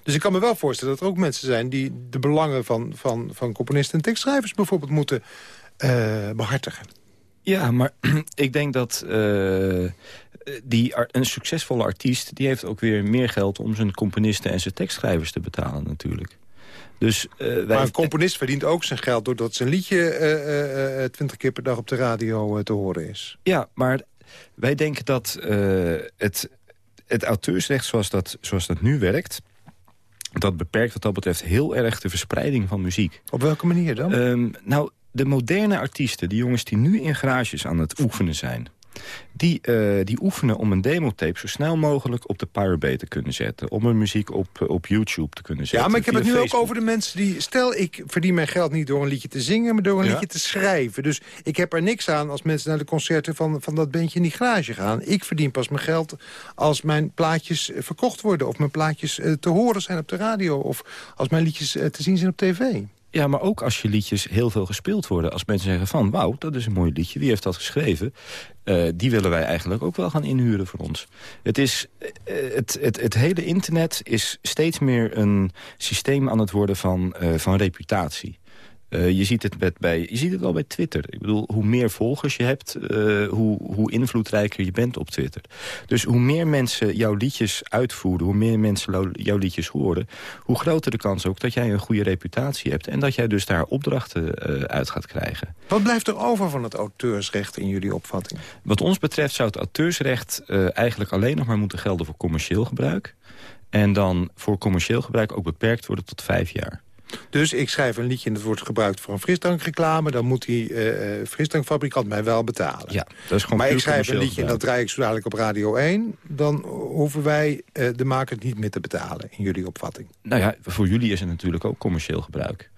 Dus ik kan me wel voorstellen dat er ook mensen zijn... die de belangen van, van, van componisten en tekstschrijvers bijvoorbeeld moeten eh, behartigen. Ja, maar ik denk dat die, een succesvolle artiest... die heeft ook weer meer geld om zijn componisten en zijn tekstschrijvers te betalen natuurlijk. Dus, eh, wij, Maar een componist verdient ook zijn geld... doordat zijn liedje eh, eh, twintig keer per dag op de radio te horen is. Ja, maar wij denken dat het, het auteursrecht zoals dat, zoals dat nu werkt... dat beperkt wat dat betreft heel erg de verspreiding van muziek. Op welke manier dan? Ehm, nou, de moderne artiesten, die jongens die nu in garages aan het oefenen zijn... Die, eh, die oefenen om een demotape zo snel mogelijk op de Pirate te kunnen zetten. Om hun muziek op, eh, op YouTube te kunnen zetten. ja, maar ik heb het nu Facebook. ook over de mensen die... Stel, ik verdien mijn geld niet door een liedje te zingen... maar door een Ja. liedje te schrijven. Dus ik heb er niks aan als mensen naar de concerten van, van dat bandje in die garage gaan. Ik verdien pas mijn geld als mijn plaatjes eh, verkocht worden... of mijn plaatjes te horen zijn op de radio... of als mijn liedjes te zien zijn op tv. Ja, maar ook als je liedjes heel veel gespeeld worden. Als mensen zeggen van, wauw, dat is een mooi liedje. Wie heeft dat geschreven? Eh, die willen wij eigenlijk ook wel gaan inhuren voor ons. Het, is, eh, het, het, het hele internet is steeds meer een systeem aan het worden van, eh, van reputatie. Eh, je, ziet het met bij, je ziet het al bij Twitter. Ik bedoel, hoe meer volgers je hebt, eh, hoe, hoe invloedrijker je bent op Twitter. Dus hoe meer mensen jouw liedjes uitvoeren, hoe meer mensen jouw liedjes horen... hoe groter de kans ook dat jij een goede reputatie hebt... en dat jij dus daar opdrachten eh, uit gaat krijgen. Wat blijft er over van het auteursrecht in jullie opvatting? Wat ons betreft zou het auteursrecht eigenlijk alleen nog maar moeten gelden voor commercieel gebruik. En dan voor commercieel gebruik ook beperkt worden tot vijf jaar. Dus ik schrijf een liedje en het wordt gebruikt voor een frisdrankreclame... dan moet die eh, frisdrankfabrikant mij wel betalen. Ja, dat is gewoon maar ik schrijf een liedje en dat draai ik zo dadelijk op Radio 1... dan hoeven wij eh, de maker niet meer te betalen, in jullie opvatting. Nou ja, voor jullie is het natuurlijk ook commercieel gebruik.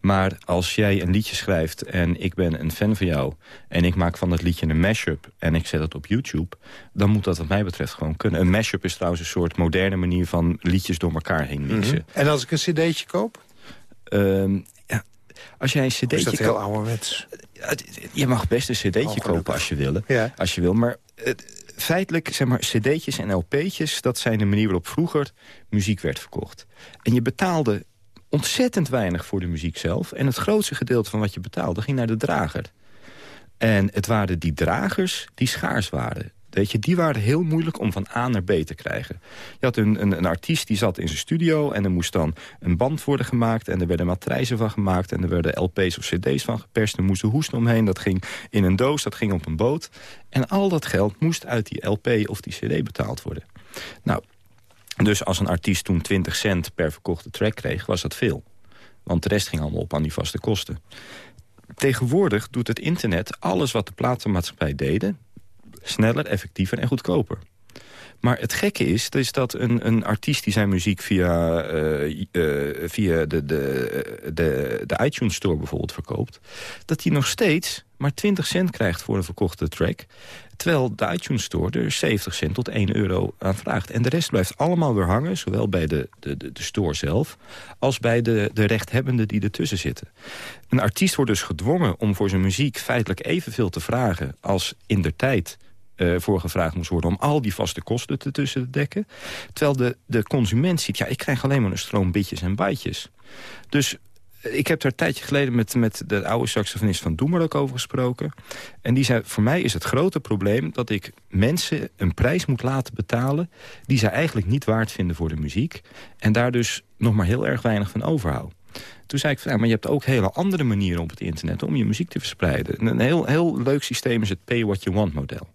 Maar als jij een liedje schrijft en ik ben een fan van jou... en ik maak van dat liedje een mashup en ik zet het op YouTube... dan moet dat wat mij betreft gewoon kunnen. Een mashup is trouwens een soort moderne manier van liedjes door elkaar heen mixen. En als ik een cd'tje koop, Ehm, ja, als jij een is cd'tje dat heel ouderwets. Je mag best een cd'tje gelukkig. kopen als je wil. Ja. Als je wil. Maar feitelijk, zeg maar, cd'tjes en lp'tjes... dat zijn de manier waarop vroeger muziek werd verkocht. En je betaalde ontzettend weinig voor de muziek zelf. En het grootste gedeelte van wat je betaalde ging naar de drager. En het waren die dragers die schaars waren. Weet je, die waren heel moeilijk om van A naar B te krijgen. Je had een, een, een artiest die zat in zijn studio... en er moest dan een band worden gemaakt... en er werden matrijzen van gemaakt... en er werden LP's of cd's van geperst. Er moest de hoest omheen, dat ging in een doos, dat ging op een boot. En al dat geld moest uit die LP of die cd betaald worden. Nou, dus als een artiest toen 20 cent per verkochte track kreeg... was dat veel. Want de rest ging allemaal op aan die vaste kosten. Tegenwoordig doet het internet alles wat de platenmaatschappij deden... sneller, effectiever en goedkoper. Maar het gekke is, is dat een, een artiest die zijn muziek via, eh, eh, via de, de, de, de iTunes Store bijvoorbeeld verkoopt... dat hij nog steeds maar 20 cent krijgt voor een verkochte track... terwijl de iTunes Store er 70 cent tot 1 euro aan vraagt. En de rest blijft allemaal weer hangen, zowel bij de, de, de, store zelf... als bij de, de rechthebbenden die ertussen zitten. Een artiest wordt dus gedwongen om voor zijn muziek feitelijk evenveel te vragen... als in de tijd eh, voor gevraagd moest worden... om al die vaste kosten ertussen te dekken. Terwijl de, de consument ziet, ja, ik krijg alleen maar een stroom bitjes en bytes. Dus eh, ik heb daar een tijdje geleden met, met de oude saxofonist van Doemer ook over gesproken. En die zei, voor mij is het grote probleem dat ik mensen een prijs moet laten betalen... die zij eigenlijk niet waard vinden voor de muziek. En daar dus nog maar heel erg weinig van overhoud. Toen zei ik, van, ja, maar je hebt ook hele andere manieren op het internet... om je muziek te verspreiden. Een heel, heel leuk systeem is het pay what you want model.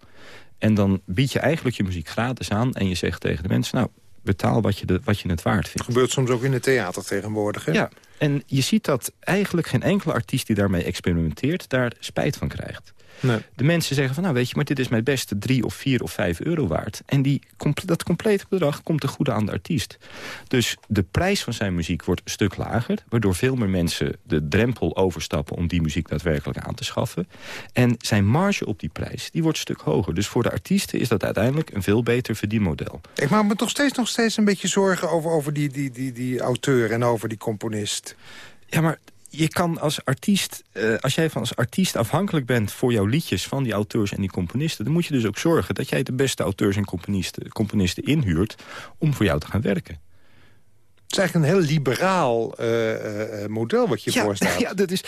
En dan bied je eigenlijk je muziek gratis aan... en je zegt tegen de mensen, nou, betaal wat je, de, wat je het waard vindt. gebeurt soms ook in het theater tegenwoordig. Hè? Ja, en je ziet dat eigenlijk geen enkele artiest die daarmee experimenteert... daar spijt van krijgt. Nee. De mensen zeggen van, nou weet je, maar dit is mijn beste drie of vier of vijf euro waard. En die, dat complete bedrag komt te goede aan de artiest. Dus de prijs van zijn muziek wordt een stuk lager... waardoor veel meer mensen de drempel overstappen om die muziek daadwerkelijk aan te schaffen. En zijn marge op die prijs, die wordt een stuk hoger. Dus voor de artiesten is dat uiteindelijk een veel beter verdienmodel. Ik maak me toch steeds, nog steeds een beetje zorgen over, over die, die, die, die auteur en over die componist. Ja, maar je kan als artiest, eh, als jij van als artiest afhankelijk bent voor jouw liedjes van die auteurs en die componisten, dan moet je dus ook zorgen dat jij de beste auteurs en componisten, componisten inhuurt om voor jou te gaan werken. Is eigenlijk een heel liberaal eh, eh, eh, model wat je voorstelt. Ja, dat is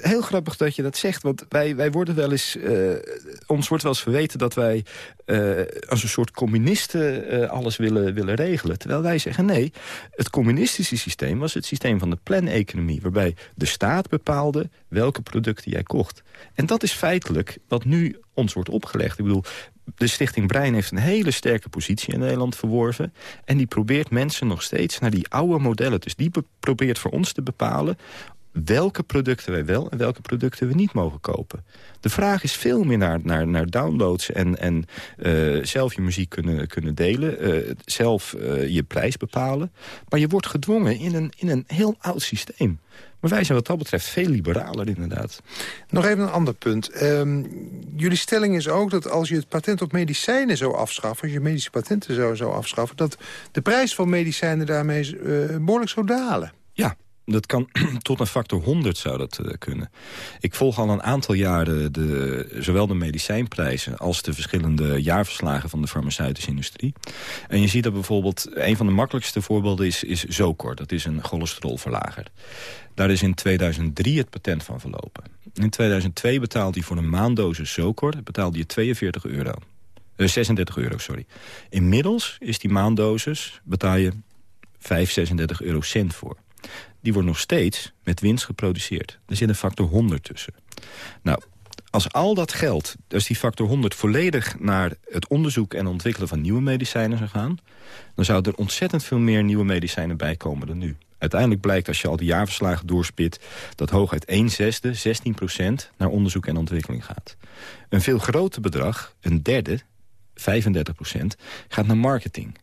heel grappig dat je dat zegt. Want wij, wij worden wel eens... ons wordt wel eens verweten dat wij als een soort communisten alles willen, willen regelen. Terwijl wij zeggen nee, het communistische systeem was het systeem van de plan-economie. Waarbij de staat bepaalde welke producten jij kocht. En dat is feitelijk wat nu ons wordt opgelegd. Ik bedoel, de Stichting Brein heeft een hele sterke positie in Nederland verworven. En die probeert mensen nog steeds naar die oude modellen. Dus die be- probeert voor ons te bepalen welke producten wij wel en welke producten we niet mogen kopen. De vraag is veel meer naar, naar, naar downloads en, en eh, zelf je muziek kunnen, kunnen delen. eh, zelf eh, je prijs bepalen. Maar je wordt gedwongen in een, in een heel oud systeem. Maar wij zijn wat dat betreft veel liberaler inderdaad. Nog even een ander punt. Ehm, jullie stelling is ook dat als je het patent op medicijnen zou afschaffen... als je medische patenten zou, zou afschaffen... dat de prijs van medicijnen daarmee eh, behoorlijk zou dalen. Ja, dat kan tot een factor 100 zou dat eh, kunnen. Ik volg al een aantal jaren de, zowel de medicijnprijzen... als de verschillende jaarverslagen van de farmaceutische industrie. En je ziet dat bijvoorbeeld... een van de makkelijkste voorbeelden is, is Zocor. Dat is een cholesterolverlager. Daar is in 2003 het patent van verlopen. In 2002 betaalde hij voor een maanddosis Zocor betaalde je 42 euro. Eh, 36 euro, sorry. Inmiddels is die maanddosis, betaal je 5, 36 euro cent voor. Die wordt nog steeds met winst geproduceerd. Er zit een factor 100 tussen. Nou, als al dat geld, dus die factor 100... volledig naar het onderzoek en ontwikkelen van nieuwe medicijnen zou gaan... dan zou er ontzettend veel meer nieuwe medicijnen bijkomen dan nu. Uiteindelijk blijkt als je al die jaarverslagen doorspit... dat hooguit 1 zesde, 16 procent, naar onderzoek en ontwikkeling gaat. Een veel groter bedrag, een derde, 35 procent, gaat naar marketing.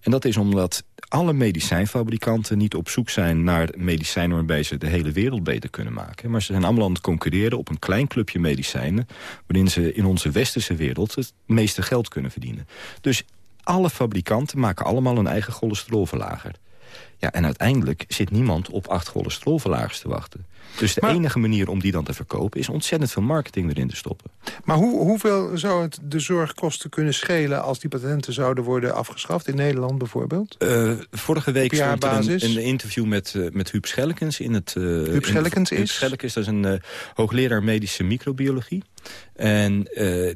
En dat is omdat alle medicijnfabrikanten niet op zoek zijn naar medicijnen waarbij ze de hele wereld beter kunnen maken. Maar ze zijn allemaal aan het concurreren op een klein clubje medicijnen... waarin ze in onze westerse wereld het meeste geld kunnen verdienen. Dus alle fabrikanten maken allemaal een eigen cholesterolverlager. Ja, en uiteindelijk zit niemand op acht cholesterolverlagers te wachten. Dus de Maar- enige manier om die dan te verkopen... is ontzettend veel marketing erin te stoppen. Maar hoe, hoeveel zou het de zorgkosten kunnen schelen... als die patenten zouden worden afgeschaft, in Nederland bijvoorbeeld? Eh, vorige week stond er een, een interview met, eh, met Huub Schellekens. In het, eh, Huub in- Schellekens Huub is? Schellekens, dat is een hoogleraar medische microbiologie. En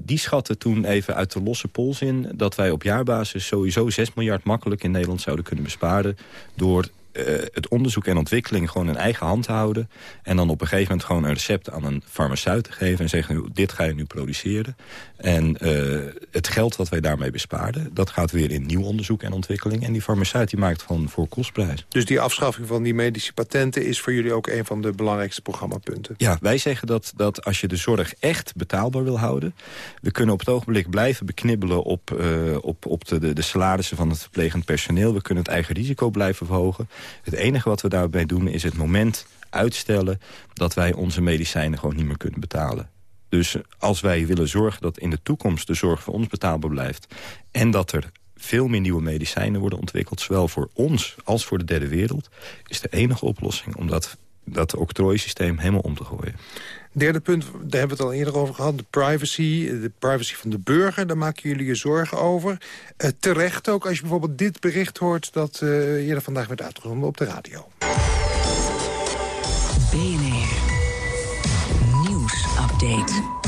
die schatte toen even uit de losse pols in... dat wij op jaarbasis sowieso 6 miljard makkelijk in Nederland zouden kunnen besparen... door eh, het onderzoek en ontwikkeling gewoon in eigen hand houden... en dan op een gegeven moment gewoon een recept aan een farmaceut te geven... en zeggen, dit ga je nu produceren. En eh, het geld wat wij daarmee bespaarden... dat gaat weer in nieuw onderzoek en ontwikkeling. En die farmaceut die maakt van voor kostprijs. Dus die afschaffing van die medische patenten... is voor jullie ook een van de belangrijkste programmapunten. Ja, wij zeggen dat, dat als je de zorg echt betaalbaar wil houden... we kunnen op het ogenblik blijven beknibbelen op, eh, op, op de, de, de salarissen van het verplegend personeel. We kunnen het eigen risico blijven verhogen. Het enige wat we daarbij doen is het moment uitstellen... dat wij onze medicijnen gewoon niet meer kunnen betalen. Dus als wij willen zorgen dat in de toekomst de zorg voor ons betaalbaar blijft... en dat er veel meer nieuwe medicijnen worden ontwikkeld... zowel voor ons als voor de derde wereld... is de enige oplossing om dat, dat octrooisysteem helemaal om te gooien. Derde punt, daar hebben we het al eerder over gehad. De privacy, de privacy van de burger, daar maken jullie je zorgen over. Eh, terecht ook als je bijvoorbeeld dit bericht hoort... dat eh eerder vandaag werd uitgezonden op de radio. BNR. Nieuwsupdate.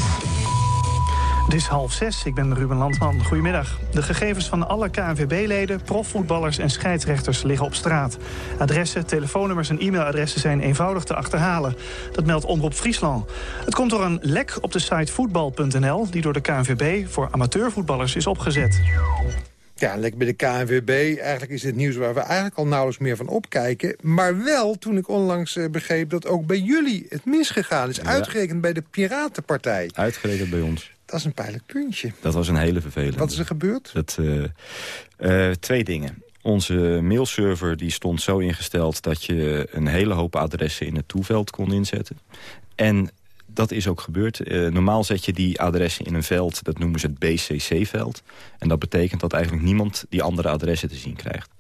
Het is half zes, ik ben Ruben Landman. Goedemiddag. De gegevens van alle KNVB-leden, profvoetballers en scheidsrechters liggen op straat. Adressen, telefoonnummers en e-mailadressen zijn eenvoudig te achterhalen. Dat meldt Omroep Friesland. Het komt door een lek op de site voetbal.nl... die door de KNVB voor amateurvoetballers is opgezet. Ja, lekker bij de KNVB. Eigenlijk is dit nieuws waar we eigenlijk al nauwelijks meer van opkijken. Maar wel toen ik onlangs eh, begreep dat ook bij jullie het misgegaan is. Uitgerekend bij de Piratenpartij. Uitgerekend bij ons. Dat is een pijnlijk puntje. Dat was een hele vervelende. Wat is er gebeurd? Dat, eh, eh, twee dingen. Onze mailserver die stond zo ingesteld dat je een hele hoop adressen in het toeveld kon inzetten. En dat is ook gebeurd. Eh, normaal zet je die adressen in een veld, dat noemen ze het BCC-veld. En dat betekent dat eigenlijk niemand die andere adressen te zien krijgt.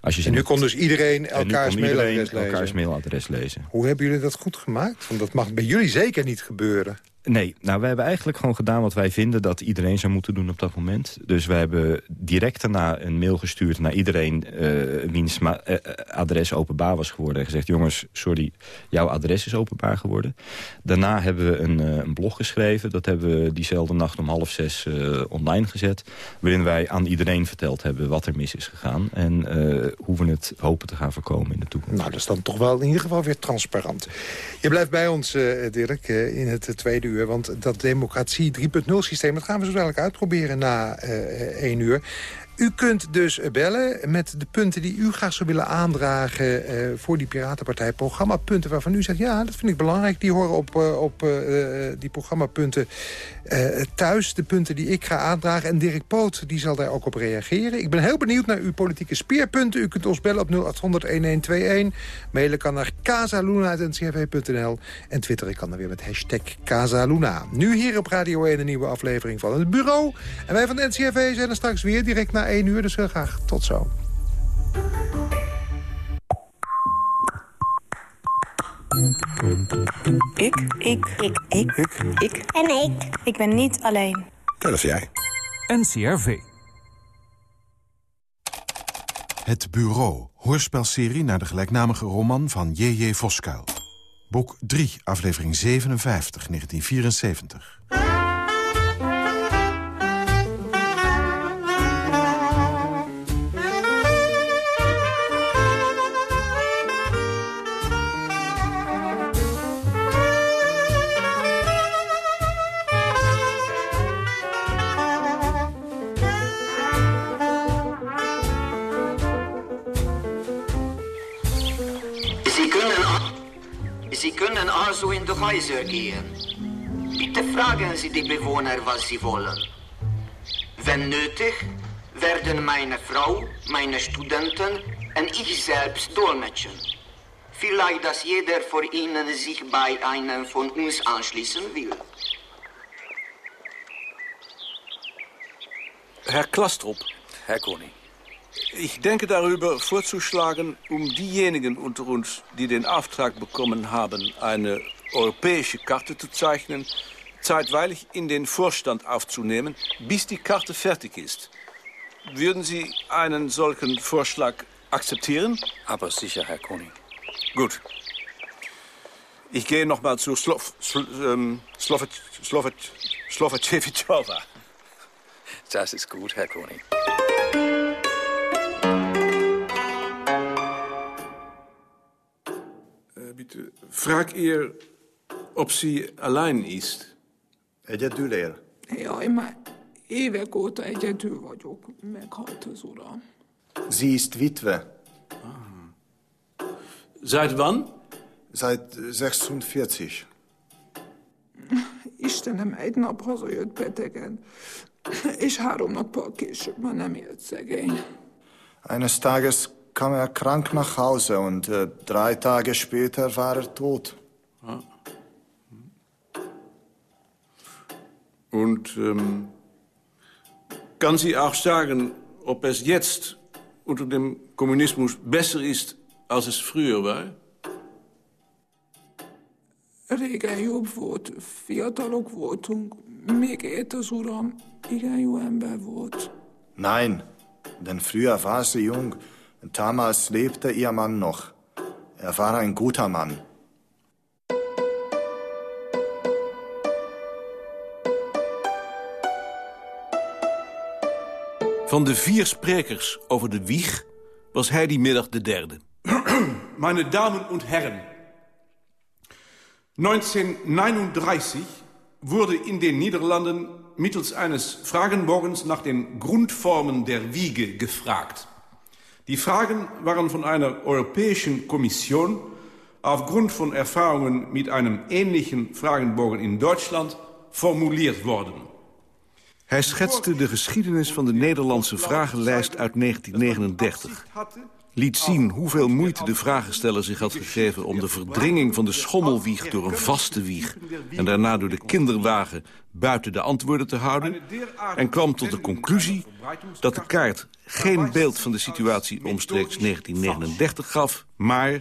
Als je ze En nu kon dus iedereen elkaars mailadres lezen. elkaars mailadres lezen. Hoe hebben jullie dat goed gemaakt? Want dat mag bij jullie zeker niet gebeuren. Nee, nou, we hebben eigenlijk gewoon gedaan wat wij vinden dat iedereen zou moeten doen op dat moment. Dus we hebben direct daarna een mail gestuurd naar iedereen eh, wiens eh, eh, adres openbaar was geworden. En gezegd, jongens, sorry, jouw adres is openbaar geworden. Daarna hebben we een, een blog geschreven. Dat hebben we diezelfde nacht om half zes online gezet. Waarin wij aan iedereen verteld hebben wat er mis is gegaan. En hoe we het hopen te gaan voorkomen in de toekomst. Nou, dat is dan toch wel in ieder geval weer transparant. Je blijft bij ons, Dirk, in het tweede uur. Want dat democratie 3.0 systeem... dat gaan we zo dadelijk uitproberen na eh, één uur. U kunt dus bellen met de punten die u graag zou willen aandragen... eh, voor die Piratenpartij Punten waarvan u zegt... ja, dat vind ik belangrijk. Die horen op, eh, op eh, die programmapunten thuis. De punten die ik ga aandragen. En Dirk Poot die zal daar ook op reageren. Ik ben heel benieuwd naar uw politieke speerpunten. U kunt ons bellen op 0800-1121. Mailen kan naar casaluna.ncrv.nl. En twitteren kan dan weer met hashtag Casaluna. Nu hier op Radio 1 een nieuwe aflevering van het Bureau. En wij van de NCRV zijn er straks weer direct na 1 uur. Dus heel graag tot zo. Ik. Ik. Ik. Ik. Ik. En ik. Ik ben niet alleen. Dat is jij. NCRV. Het Bureau, hoorspelserie naar de gelijknamige roman van J.J. Voskuil. Boek 3, aflevering 57, 1974. also in die Häuser gehen. Bitte fragen Sie die Bewohner, was sie wollen. Wenn nötig, werden meine Frau, meine Studenten und ich selbst dolmetschen. Vielleicht, dass jeder von Ihnen sich bei einem von uns anschließen will. Herr Klastrup. Herr Koning. Ich denke darüber vorzuschlagen, um diejenigen unter uns, die den Auftrag bekommen haben, eine europäische Karte zu zeichnen, zeitweilig in den Vorstand aufzunehmen, bis die Karte fertig ist. Würden Sie einen solchen Vorschlag akzeptieren? Aber sicher, Herr Koning. Gut. Ich gehe noch mal zu Slov... Sl, ähm, Slovet... Slovet... Slovacevichova. Das ist gut, Herr Koning. Frag ihr, ob sie allein ist. Egyedül él? Jaj, már évek óta egyedül vagyok. Meghalt az uram. Sie ist Witwe. Seit wann? Seit 46. Istenem, egy nap hazajött betegen, és három nappal később már nem élt szegény. Eines Tages kam er krank nach Hause und äh, drei Tage später war er tot. Und ähm, kann sie auch sagen, ob es jetzt unter dem Kommunismus besser ist, als es früher war? Régen jobb volt, fiatalok voltunk, még élt az uram, igen jó ember volt. Nein, denn früher war sie jung damals lebte ihr Mann noch. Er war ein guter Mann. Van de vier sprekers over de wieg was hij die middag de derde. Meine Damen und Herren, 1939 wurde in den Niederlanden mittels eines Fragenbogens nach den Grundformen der Wiege gefragt. Die Fragen waren von einer europäischen Kommission aufgrund von Erfahrungen mit einem ähnlichen Fragenbogen in Deutschland formuliert worden. Hij schetste de geschiedenis van de Nederlandse vragenlijst uit 1939. liet zien hoeveel moeite de vragensteller zich had gegeven... om de verdringing van de schommelwieg door een vaste wieg... en daarna door de kinderwagen buiten de antwoorden te houden... en kwam tot de conclusie dat de kaart geen beeld van de situatie omstreeks 1939 gaf... maar,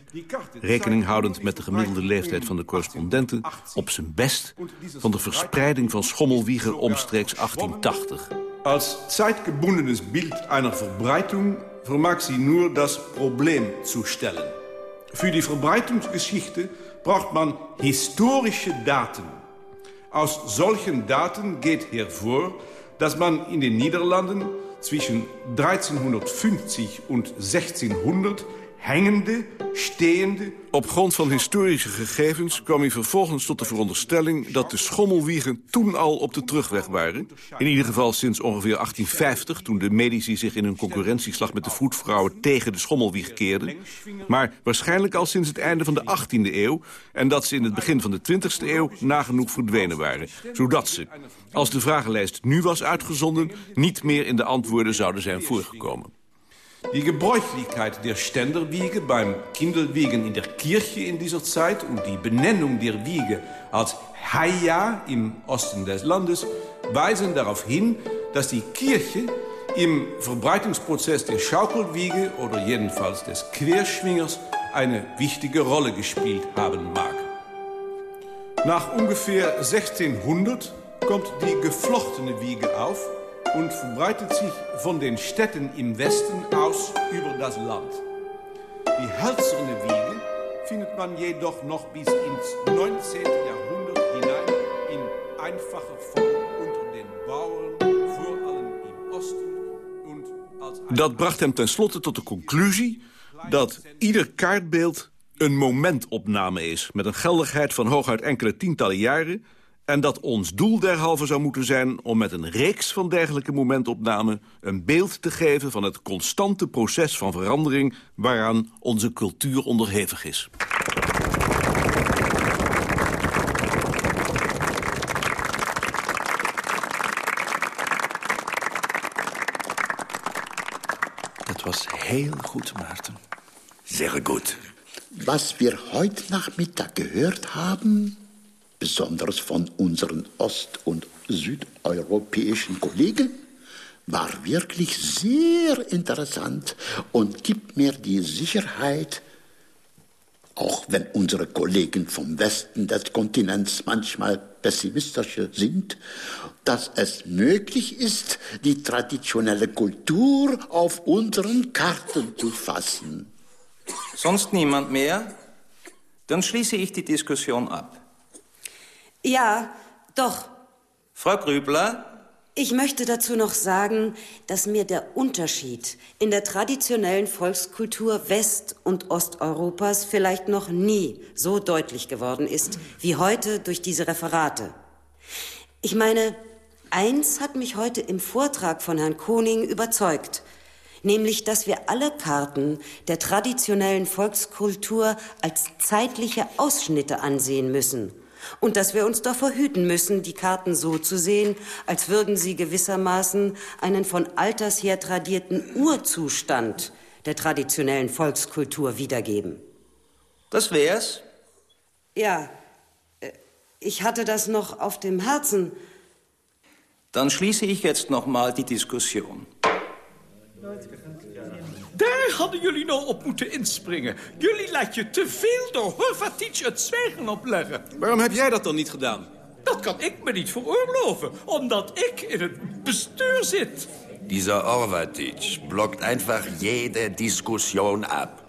rekening houdend met de gemiddelde leeftijd van de correspondenten... op zijn best van de verspreiding van schommelwiegen omstreeks 1880. Als zeitgebundenes Bild einer Verbreitung vermag sie nur das Problem zu stellen. Für die Verbreitungsgeschichte braucht man historische Daten. Aus solchen Daten geht hervor, dass man in den Niederlanden zwischen 1350 und 1600 hängende, stehende... Op grond van historische gegevens kwam hij vervolgens tot de veronderstelling... dat de schommelwiegen toen al op de terugweg waren. In ieder geval sinds ongeveer 1850... toen de medici zich in een concurrentieslag met de voetvrouwen... tegen de schommelwieg keerden. Maar waarschijnlijk al sinds het einde van de 18e eeuw... en dat ze in het begin van de 20e eeuw nagenoeg verdwenen waren. Zodat ze, als de vragenlijst nu was uitgezonden... niet meer in de antwoorden zouden zijn voorgekomen. Die Gebräuchlichkeit der Ständerwiege beim Kindelwegen in der Kirche in dieser Zeit und die Benennung der Wiege als Haia im Osten des Landes weisen darauf hin, dass die Kirche im Verbreitungsprozess der Schaukelwiege oder jedenfalls des Querschwingers eine wichtige Rolle gespielt haben mag. Nach ungefähr 1600 kommt die geflochtene Wiege auf und verbreitet sich von den Städten im Westen aus über das Land. Die hölzerne Wiege findet man jedoch noch bis ins 19. Jahrhundert hinein in einfacher Form unter den Bauern, vor allem im Osten und als Dat bracht hem tenslotte tot de conclusie dat ieder kaartbeeld een momentopname is... met een geldigheid van hooguit enkele tientallen jaren... en dat ons doel derhalve zou moeten zijn om met een reeks van dergelijke momentopnamen... een beeld te geven van het constante proces van verandering... waaraan onze cultuur onderhevig is. Dat was heel goed, Maarten. Sehr gut. Was wir heute Nachmittag gehört haben, besonders von unseren ost- und südeuropäischen Kollegen, war wirklich sehr interessant und gibt mir die Sicherheit, auch wenn unsere Kollegen vom Westen des Kontinents manchmal pessimistischer sind, dass es möglich ist, die traditionelle Kultur auf unseren Karten zu fassen. Sonst niemand mehr? Dann schließe ich die Diskussion ab. Ja, doch. Frau Grübler, Ich möchte dazu noch sagen, dass mir der Unterschied in der traditionellen Volkskultur West- und Osteuropas vielleicht noch nie so deutlich geworden ist wie heute durch diese Referate. Ich meine, eins hat mich heute im Vortrag von Herrn Koning überzeugt, nämlich dass wir alle Karten der traditionellen Volkskultur als zeitliche Ausschnitte ansehen müssen und dass wir uns davor hüten müssen, die Karten so zu sehen, als würden sie gewissermaßen einen von alters her tradierten Urzustand der traditionellen Volkskultur wiedergeben. das wär's. Ja, äh, ich hatte das noch auf dem Herzen. Dann schließe ich jetzt noch mal die Diskussion. Daar hadden jullie nou op moeten inspringen. Jullie laat je te veel door Horvatic het zwijgen opleggen. Waarom heb jij dat dan niet gedaan? Dat kan ik me niet veroorloven, omdat ik in het bestuur zit. Dieser Orvatic blockt einfach jede Diskussion ab.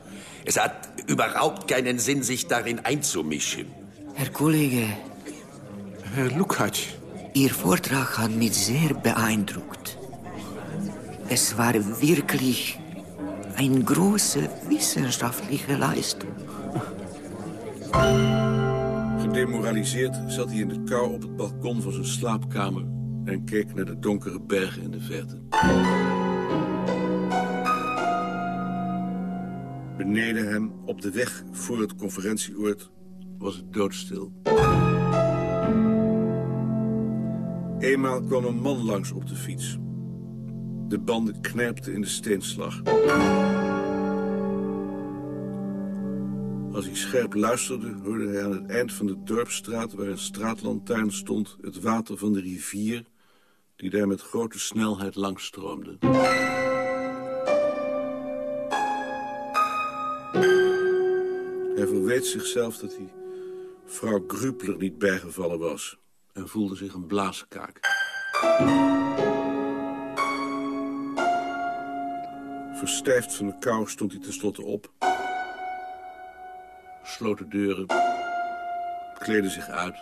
Es hat überhaupt keinen Sinn, sich darin einzumischen. Herr Kollege, Herr Lukacs. Ihr Vortrag hat mich sehr beeindruckt. Es war wirklich eine große wissenschaftliche Leistung. Gedemoraliseerd zat hij in de kou op het balkon van zijn slaapkamer... en keek naar de donkere bergen in de verte. Beneden hem, op de weg voor het conferentieoord, was het doodstil. Eenmaal kwam een man langs op de fiets. De banden knerpten in de steenslag. Als hij scherp luisterde, hoorde hij aan het eind van de dorpsstraat... waar een straatlantaarn stond, het water van de rivier... die daar met grote snelheid langstroomde. Hij verweet zichzelf dat hij vrouw Grupler niet bijgevallen was... en voelde zich een blaaskaak. Verstijfd van de kou stond hij tenslotte op. Sloot de deuren. Kleedde zich uit.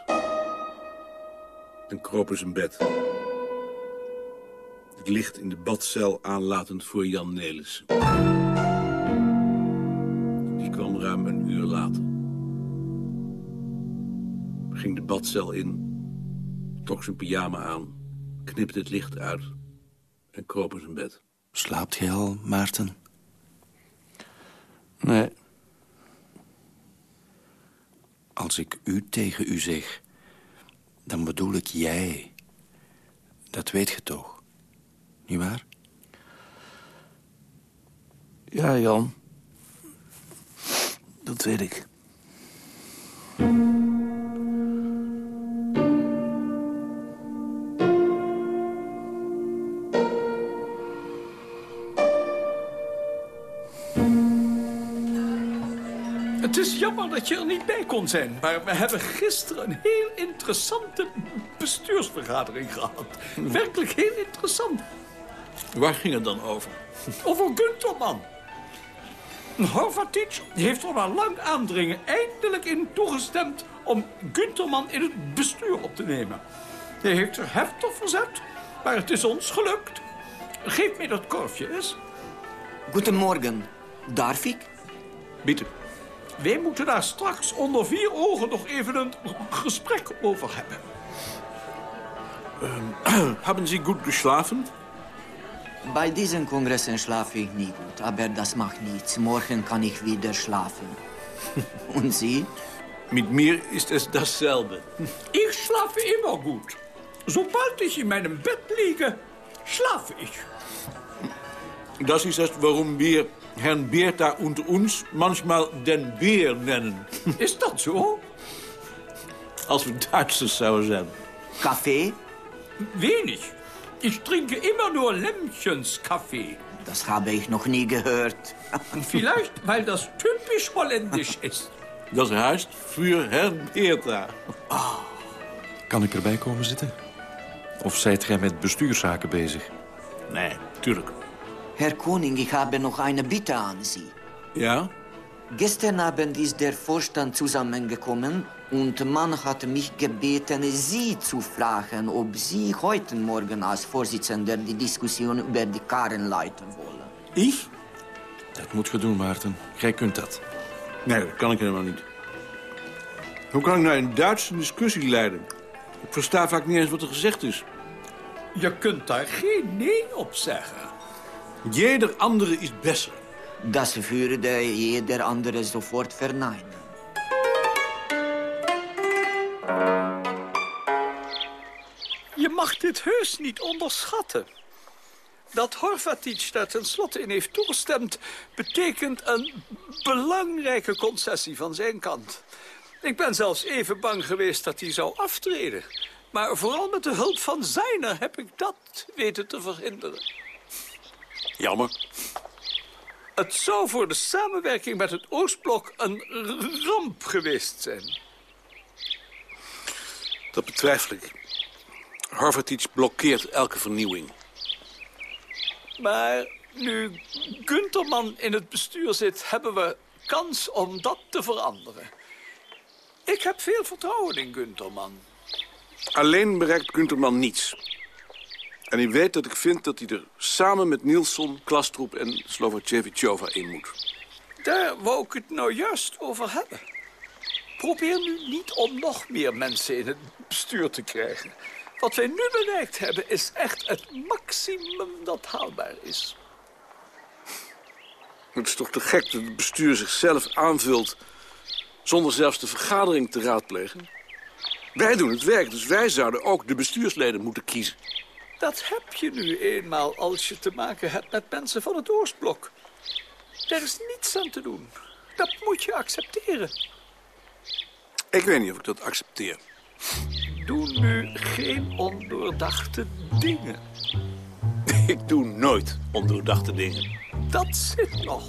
En kroop in zijn bed. Het licht in de badcel aanlatend voor Jan Nelis. Die kwam ruim een uur later. Ging de badcel in. Trok zijn pyjama aan. Knipte het licht uit. En kroop in zijn bed. Slaapt je al, Maarten? Nee. Als ik u tegen u zeg, dan bedoel ik jij. Dat weet je toch? Niet waar? Ja, Jan. Dat weet ik. Jammer dat je er niet bij kon zijn. Maar we hebben gisteren een heel interessante bestuursvergadering gehad. Werkelijk heel interessant. Waar ging het dan over? Over Gunterman. Horvatic heeft er na lang aandringen eindelijk in toegestemd... om Gunterman in het bestuur op te nemen. Hij heeft er heftig verzet, maar het is ons gelukt. Geef mij dat korfje eens. Goedemorgen. Darf ik? Bitte. Wij moeten daar straks onder vier ogen nog even een gesprek over hebben. Haben Sie gut geschlafen? Bei diesen Kongressen schlafe ich nie gut, aber das macht nichts. Morgen kann ich wieder schlafen. Und Sie? Mit mir ist es dasselbe. Ich schlafe immer gut. Sobald ich in meinem Bett liege, schlafe ich. Das ist es, warum wir Herrn Beerta unter uns manchmal den Beer nennen. Ist das so? Als we Duitsers zouden zijn. Kaffee? Wenig. Ich trinke immer nur Lämmchenskaffee. Das habe ich noch nie gehört. Vielleicht, weil das typisch holländisch ist. Dat heißt für Herrn Beerta. Kan ik erbij komen zitten? Of zijt gij met bestuurszaken bezig? Nee, tuurlijk. Herr Koning, ich habe noch eine Bitte an Sie. Ja? Gestern Abend ist der Vorstand zusammengekommen und man hat mich gebeten, Sie zu fragen, ob Sie heute Morgen als Vorsitzender die Diskussion über die Karen leiten wollen. Ich? Dat moet je doen, Maarten. Jij kunt dat. Nee, dat kan ik helemaal niet. Hoe kan ik nou een Duitse discussie leiden? Ik versta vaak niet eens wat er gezegd is. Je kunt daar geen nee op zeggen. Jeder andere is besser. Das würde jeder andere sofort verneinen. Je mag dit heus niet onderschatten. Dat Horvatic daar tenslotte in heeft toegestemd... betekent een belangrijke concessie van zijn kant. Ik ben zelfs even bang geweest dat hij zou aftreden. Maar vooral met de hulp van Zijner heb ik dat weten te verhinderen. Jammer. Het zou voor de samenwerking met het Oostblok een ramp geweest zijn. Dat betwijfel ik. Harvatic blokkeert elke vernieuwing. Maar nu Gunterman in het bestuur zit, hebben we kans om dat te veranderen. Ik heb veel vertrouwen in Gunterman. Alleen bereikt Gunterman niets. En ik weet dat ik vind dat hij er samen met Nielsen, Klastroep en Slovacevicova in moet. Daar wou ik het nou juist over hebben. Probeer nu niet om nog meer mensen in het bestuur te krijgen. Wat wij nu bereikt hebben is echt het maximum dat haalbaar is. Het is toch te gek dat het bestuur zichzelf aanvult... zonder zelfs de vergadering te raadplegen? Wij doen het werk, dus wij zouden ook de bestuursleden moeten kiezen. Dat heb je nu eenmaal als je te maken hebt met mensen van het Oostblok. Daar is niets aan te doen. Dat moet je accepteren. Ik weet niet of ik dat accepteer. Doe nu geen ondoordachte dingen. Ik doe nooit ondoordachte dingen. Dat zit nog.